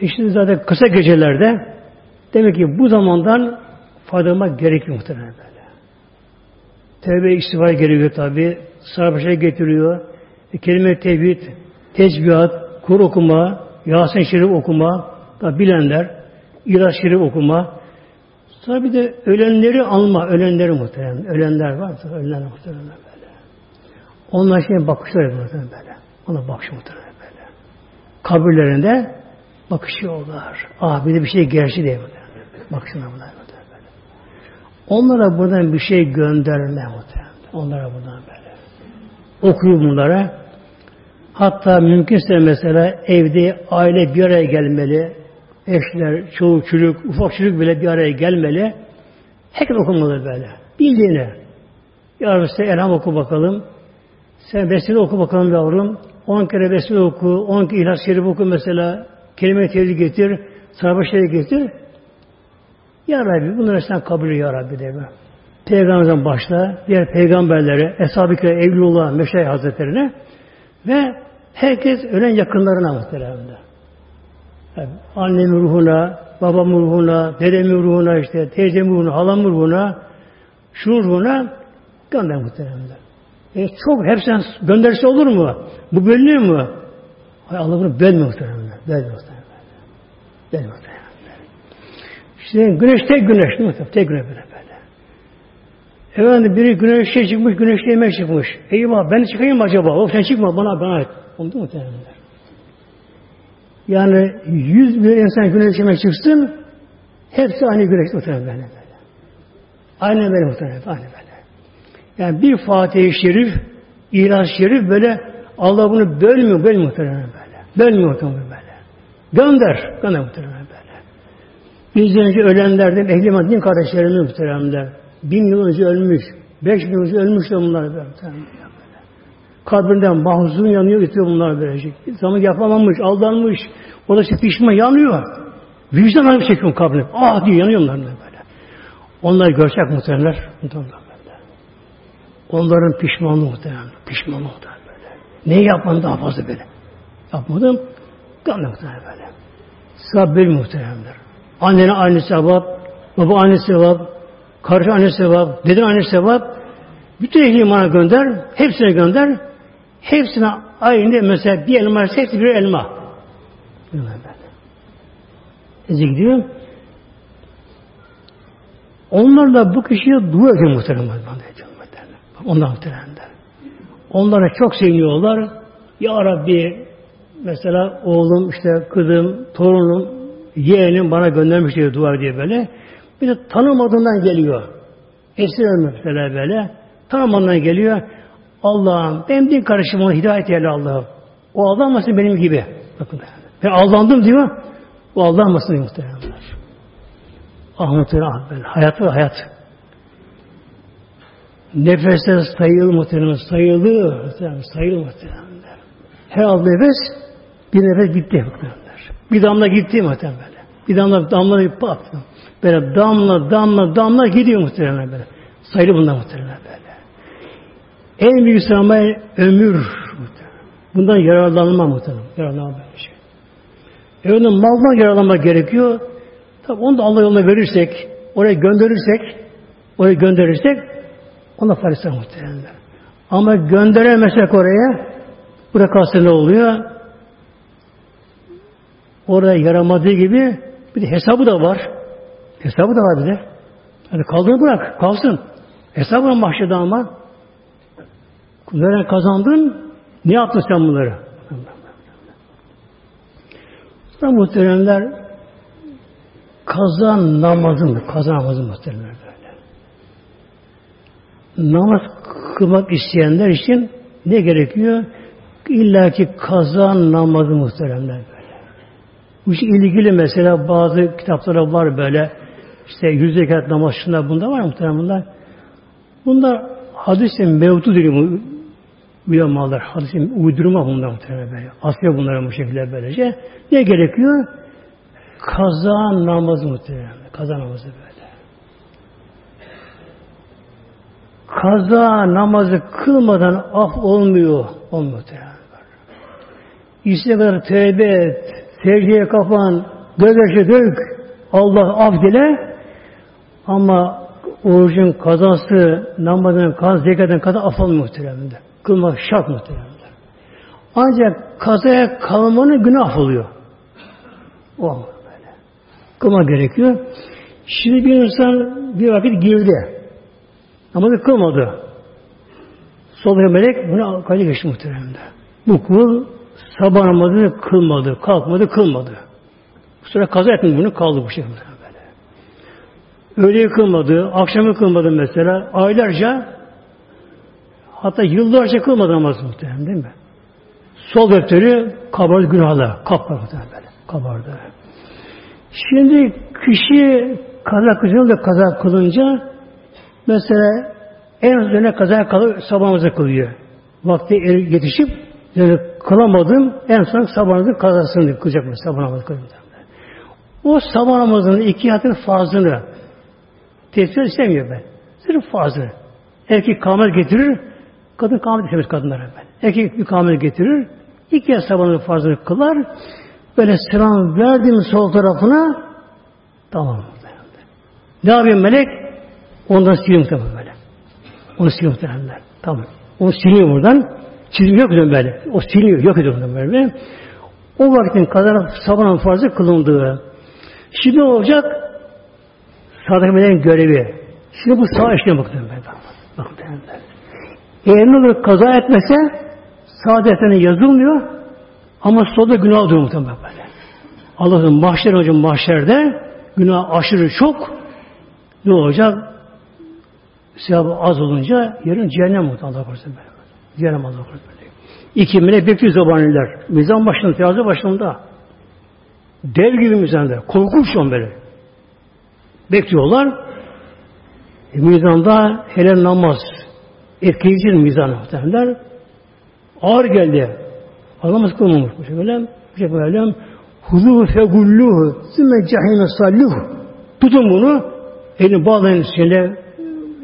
İşte zaten kısa gecelerde demek ki bu zamandan faydalanmak gerekiyor muhtemelen böyle. Tevbe istiğfar gerekiyor tabi. Sarpaşa getiriyor. E, kelime tevhid, tecbihat, kur okuma, Yasin Şerif okuma, da bilenler, İlaç Şerif okuma. Sonra bir de ölenleri alma, ölenleri muhtemelen. Ölenler var, ölenler muhtemelen böyle. Onlar şey bakışlar muhtemelen böyle. Ona bakış muhtemelen böyle. Kabirlerinde bakışıyorlar. Ah bir de bir şey gerçi değil muhtemelen. Bunlar muhtemelen böyle. Onlara buradan bir şey gönderme. Onlara buradan böyle. Okuyun bunlara. Hatta mümkünse mesela evde aile bir araya gelmeli, eşler, çoğu çocuk, ufak çocuk bile bir araya gelmeli. Herkes okumalı böyle. Bildiğini. Yarın size elham oku bakalım. Sen Besmele oku bakalım yavrum. On kere Besmele oku, on kere İhlas Şerif oku mesela. Kelime tevzi getir, sarfa şerif getir. Ya Rabbi bunları sen kabul Ya Rabbi de. Peygamberden başla, diğer peygamberlere, Eshab-ı Evlullah, Meşayih Hazretlerine ve herkes ölen yakınlarına muhteremde. Yani annemin ruhuna, babamın ruhuna, dedemin ruhuna, işte teyzemin ruhuna, halamın ruhuna, şunun ruhuna gönder muhteremde. E çok hepsinden gönderse olur mu? Bu bölünüyor mu? Hay Allah bunu bölmüyor muhteremde. Bölmüyor muhteremde. Bölmüyor muhteremde. İşte güneş tek güneş değil mi? Tek güneş böyle böyle. Efendim biri güneşe çıkmış, güneşte çıkmış. Eyvah ben çıkayım mı acaba? O sen çıkma bana bana et. Oldu mu muhteremler? Yani yüz bir insan güneş yemek çıksın hepsi aynı güneş muhterem böyle. Aynı böyle muhterem aynı böyle. Yani bir Fatih-i Şerif, İhlas Şerif böyle Allah bunu bölmüyor, bölmüyor muhterem böyle. Bölmüyor muhterem böyle. Gönder, gönder muhterem böyle. Bizden önce ölenlerden ehli din kardeşlerimiz muhteremler. Bin yıl önce ölmüş, beş bin yıl önce ölmüşler bunlar böyle. Kabrinden mahzun yanıyor, götürüyor bunlar böylece. Zaman yapamamış, aldanmış. O da pişman yanıyor. Vicdan aynı çekiyor kabrine. Ah diyor yanıyor onlar böyle. Onlar görecek muhteremler. Onların pişmanlığı muhterem. Pişmanlığı muhterem böyle. Ne yapmadım daha fazla böyle. Yapmadım. Kaldı muhterem böyle. Sabır muhteremler. Annene aynı sevap, baba aynı sevap, karşı aynı sevap, deden aynı sevap. Bütün ehli imana gönder, hepsine gönder. Hepsine aynı mesela bir elma hepsi bir elma. Eze gidiyor. Onlar da bu kişiye dua ediyor muhtemelen. Onlar muhtemelen. Onlara çok seviniyorlar. Ya Rabbi mesela oğlum işte kızım, torunum, yeğenim bana göndermiş diye dua diye böyle. Bir de tanımadığından geliyor. Esir mesela böyle. Tanımadığından geliyor. Allah'ım benim din karışımına hidayet eyle Allah'ım. O aldanmasın benim gibi. Bakın ben aldandım diyor. O aldanmasın diyor muhtemelenler. Ah muhtemelen ah böyle. Hayat ve hayat. Nefesler sayılı muhtemelen. Sayılı. Sayılı muhtemelen. Her al nefes bir nefes gitti muhtemelen. Bir damla gitti muhtemelen böyle. Bir damla damla pat. Böyle damla damla damla gidiyor muhtemelen böyle. Sayılı bunlar muhtemelen böyle. En büyük sermaye ömür. Bundan yararlanma muhtemelen. Yararlanma böyle şey. E onun maldan yararlanmak gerekiyor. Tabi onu da Allah yoluna verirsek, oraya gönderirsek, oraya gönderirsek ona faydası muhtemelen. Ama gönderemezsek oraya burada kalsa ne oluyor? Oraya yaramadığı gibi bir de hesabı da var. Hesabı da var bir de. Hani kaldığını bırak, kalsın. Hesabı var mahşede ama. Bunları kazandın, ne yaptın sen bunları? Sonra muhteremler kaza namazı mı? Kaza namazı muhteremler böyle. Namaz kılmak isteyenler için ne gerekiyor? İlla ki kaza namazı muhteremler. Bu işe ilgili mesela bazı kitaplara var böyle işte yüz zekat namaz şunlar bunda var muhterem bunlar. Bunlar hadis-i mevtu diyor Ulemalar hadisin uydurma bunlar muhtemelen böyle. Asya bunlara bu şekilde böylece. Ne gerekiyor? Kaza namazı muhtemelen. Kaza namazı böyle. Kaza namazı kılmadan af olmuyor. Olmuyor muhtemelen. İstediği kadar tevbe et, secdeye kapan, gözyaşı dök, Allah af dile ama orucun kazası, namazın kaz, zekatın kadar af olmuyor muhtemelen kılmak şart muhtemelen. Ancak kazaya kalmanın günah oluyor. O böyle. Kılma gerekiyor. Şimdi bir insan bir vakit girdi. Namazı kılmadı. Sol melek bunu kaydı geçti muhtemelen. Bu kul sabah namazını kılmadı, kalkmadı, kılmadı. Bu sıra kaza etmedi bunu kaldı bu şekilde böyle. Öğleyi kılmadı, akşamı kılmadı mesela. Aylarca Hatta yıllarca kılmadı namaz muhtemelen değil mi? Sol defteri kabardı günahla. Kabardı böyle. Kabardı. Şimdi kişi kaza kılınca da kaza kılınca mesela en az öne kaza kalır sabahımızı kılıyor. Vakti yetişip yani kılamadım en son sabah namazı kazasını kılacak mı sabah namazı kılacak. O sabah namazının iki yatın farzını tesir istemiyor ben. Sırf farzı. Erkek kamet getirir, kadın kamet istemez kadınlara ben. Erkek bir kamet getirir, iki yat sabah namazı farzını kılar, böyle selam verdim sol tarafına, tamam. Ne yapıyor melek? Ondan siliyor muhtemelen böyle. Onu siliyor muhtemelen. Tamam. Onu siliyor buradan. Çizim yok böyle. O siliyor. Yok ediyor böyle. O vaktin kadar sabahın farzı kılındığı. Şimdi ne olacak? Sadık Meleğin görevi. Şimdi bu sağ işine bakıyorum ben. Bakın. Eğer ne olur kaza etmese sağ defterine yazılmıyor ama solda günah duruyor muhtemelen böyle. Allah'ın mahşer hocam mahşerde günah aşırı çok ne olacak? Sevabı az olunca yarın cehennem muhtemelen Allah korusun böyle. Cehennem Allah korusun böyle. İki melek bekliyor zabaniler. Mizan başında, terazi başında. Dev gibi mizanda. Korkunç şu böyle. Bekliyorlar. E, mizanda hele namaz. Etkileyici mizanı muhtemelen. Ağır geldi. Namaz kılmamış bu şekilde. Bu şekilde Huzuhu fegulluhu sümme cehine salluhu. Tutun bunu. Elini bağlayın üstüne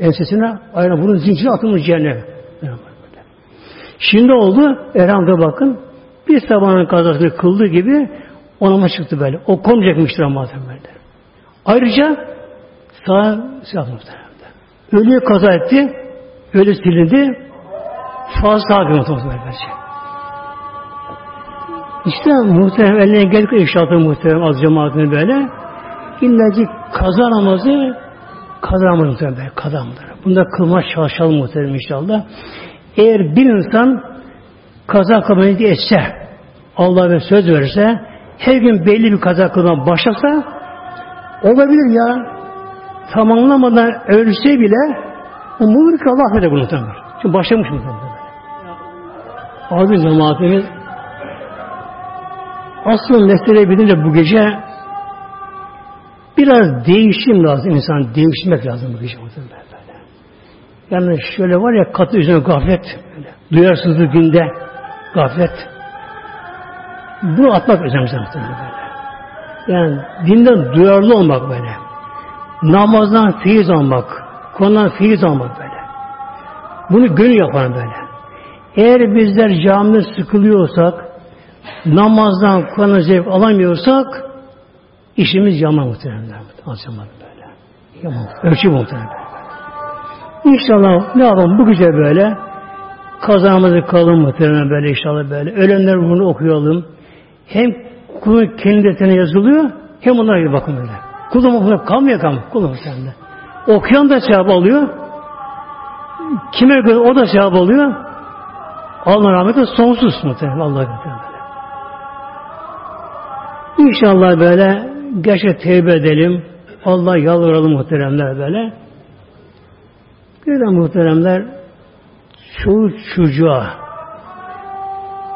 ensesine. Aynen bunun zincirine atılmış cehenneme. Şimdi oldu. Erham'da bakın. Bir sabahın kazasını kıldığı gibi onama çıktı böyle. O konmayacakmıştır ama böyle. Ayrıca sağ muhtemelen. Ölüye kaza etti. Ölü silindi. Fazla sağ muhtemelen böylece. İşte muhtemelen eline geldik inşaatı muhtemelen az cemaatini böyle. İllacı kaza namazı kaza namazı muhtemelen böyle kaza namazı. Bunda kılma çalışalım muhtemelen inşallah. Eğer bir insan kaza kılmayı etse, Allah ve söz verirse, her gün belli bir kaza kılmaya başlasa, olabilir ya, tamamlamadan ölse bile, umulur ki Allah verir bunu tamam. Çünkü başlamış mı? Aziz cemaatimiz, asıl mesele bilince bu gece biraz değişim lazım insan, değişmek lazım bu gece. Böyle. Yani şöyle var ya katı üzerine gaflet, böyle, duyarsızlık günde gaflet. Bunu atmak üzerimize böyle. Yani dinden duyarlı olmak böyle. Namazdan feyiz almak, konudan feyiz almak böyle. Bunu gönül yapan böyle. Eğer bizler camide sıkılıyorsak, namazdan Kur'an'a zevk alamıyorsak, işimiz yaman muhtemelen. Az yaman böyle. Yaman. Ölçü muhtemelen. İnşallah ne yapalım bu gece böyle kazamızı kalın muhtemelen böyle inşallah böyle. Ölenler bunu okuyalım. Hem kulun kendi defterine yazılıyor hem onlara bir bakın böyle. Kulun bunu kalmıyor kalmıyor. Kulun muhtemelen. Okuyan da sevap alıyor. Kime göre o da sevap alıyor. Allah rahmeti sonsuz muhtemelen. Allah'a muhtemelen. İnşallah böyle gerçek tevbe edelim. Allah yalvaralım muhteremler böyle. Bir de muhteremler çoğu çocuğa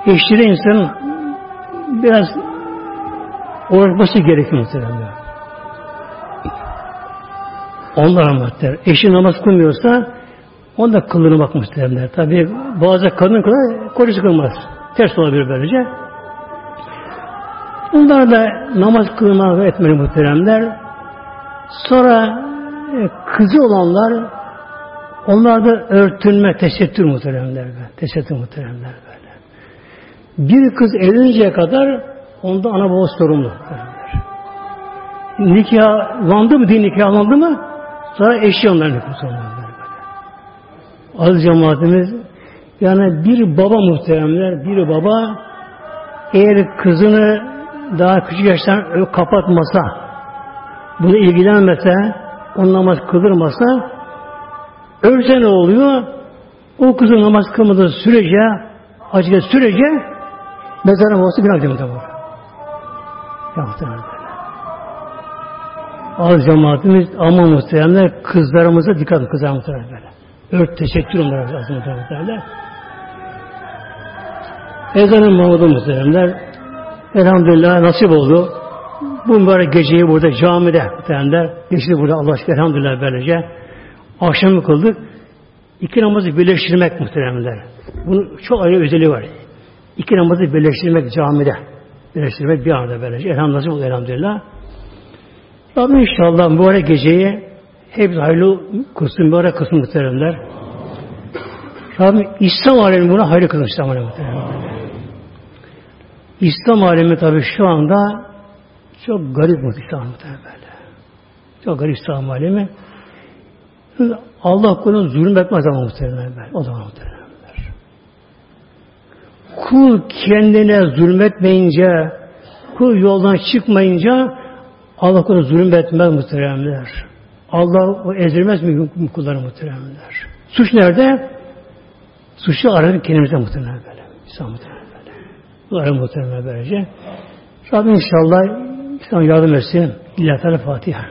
eşleri insanın biraz uğraşması gerekiyor muhteremler. Onlara muhterem. Eşi namaz kılmıyorsa onu da kılını bak muhteremler. Tabi bazı kadın kılar, kocası kılmaz. Ters olabilir böylece. Bunlar da namaz kılma etmeli muhteremler. Sonra e, kızı olanlar onlar da örtünme, tesettür muhteremler. Tesettür muhteremler böyle. Bir kız evleninceye kadar onda ana baba sorumlu. Nikahlandı mı, din nikahlandı mı sonra eşi onların sorumlu. Az cemaatimiz yani bir baba muhteremler, bir baba eğer kızını daha küçük yaştan kapatmasa, bunu ilgilenmese, onun namaz kıldırmasa, ölse ne oluyor? O kızın namaz kılmadığı sürece, acıda sürece, mezara babası günah demekte var. Böyle. Az cemaatimiz ama muhteremler kızlarımıza dikkat edin kızlar muhteremler. Ört teşekkür onlara az muhteremler. Ezanın Muhammed'in muhteremler Elhamdülillah nasip oldu. Bu mübarek geceyi burada camide muhtemelenler. Geçti burada Allah aşkına elhamdülillah böylece. Akşamı kıldık. İki namazı birleştirmek muhtemelenler. Bunun çok ayrı özelliği var. İki namazı birleştirmek camide. Birleştirmek bir arada böylece. Elhamdülillah. elhamdülillah. Rabbim inşallah mübarek geceyi hep hayırlı kılsın, mübarek kılsın muhteremler. Rabbim İslam alemi buna hayırlı kılsın İslam alemi muhteremler. İslam alemi tabi şu anda çok garip böyle. Çok garip İslam alemi. Allah kuluna zulüm etmez ama böyle. O zaman muhtemelen. Kul kendine zulmetmeyince, kul yoldan çıkmayınca Allah kuluna zulüm etmez muhteremler. Allah o ezilmez mi kulları muhteremler. Suç nerede? Suçu aradık kendimize muhtemelen böyle. İnsan muhtemelen böyle. Bu aradık muhtemelen böylece. Rabbim inşallah İslam yardım etsin. Teala Fatiha.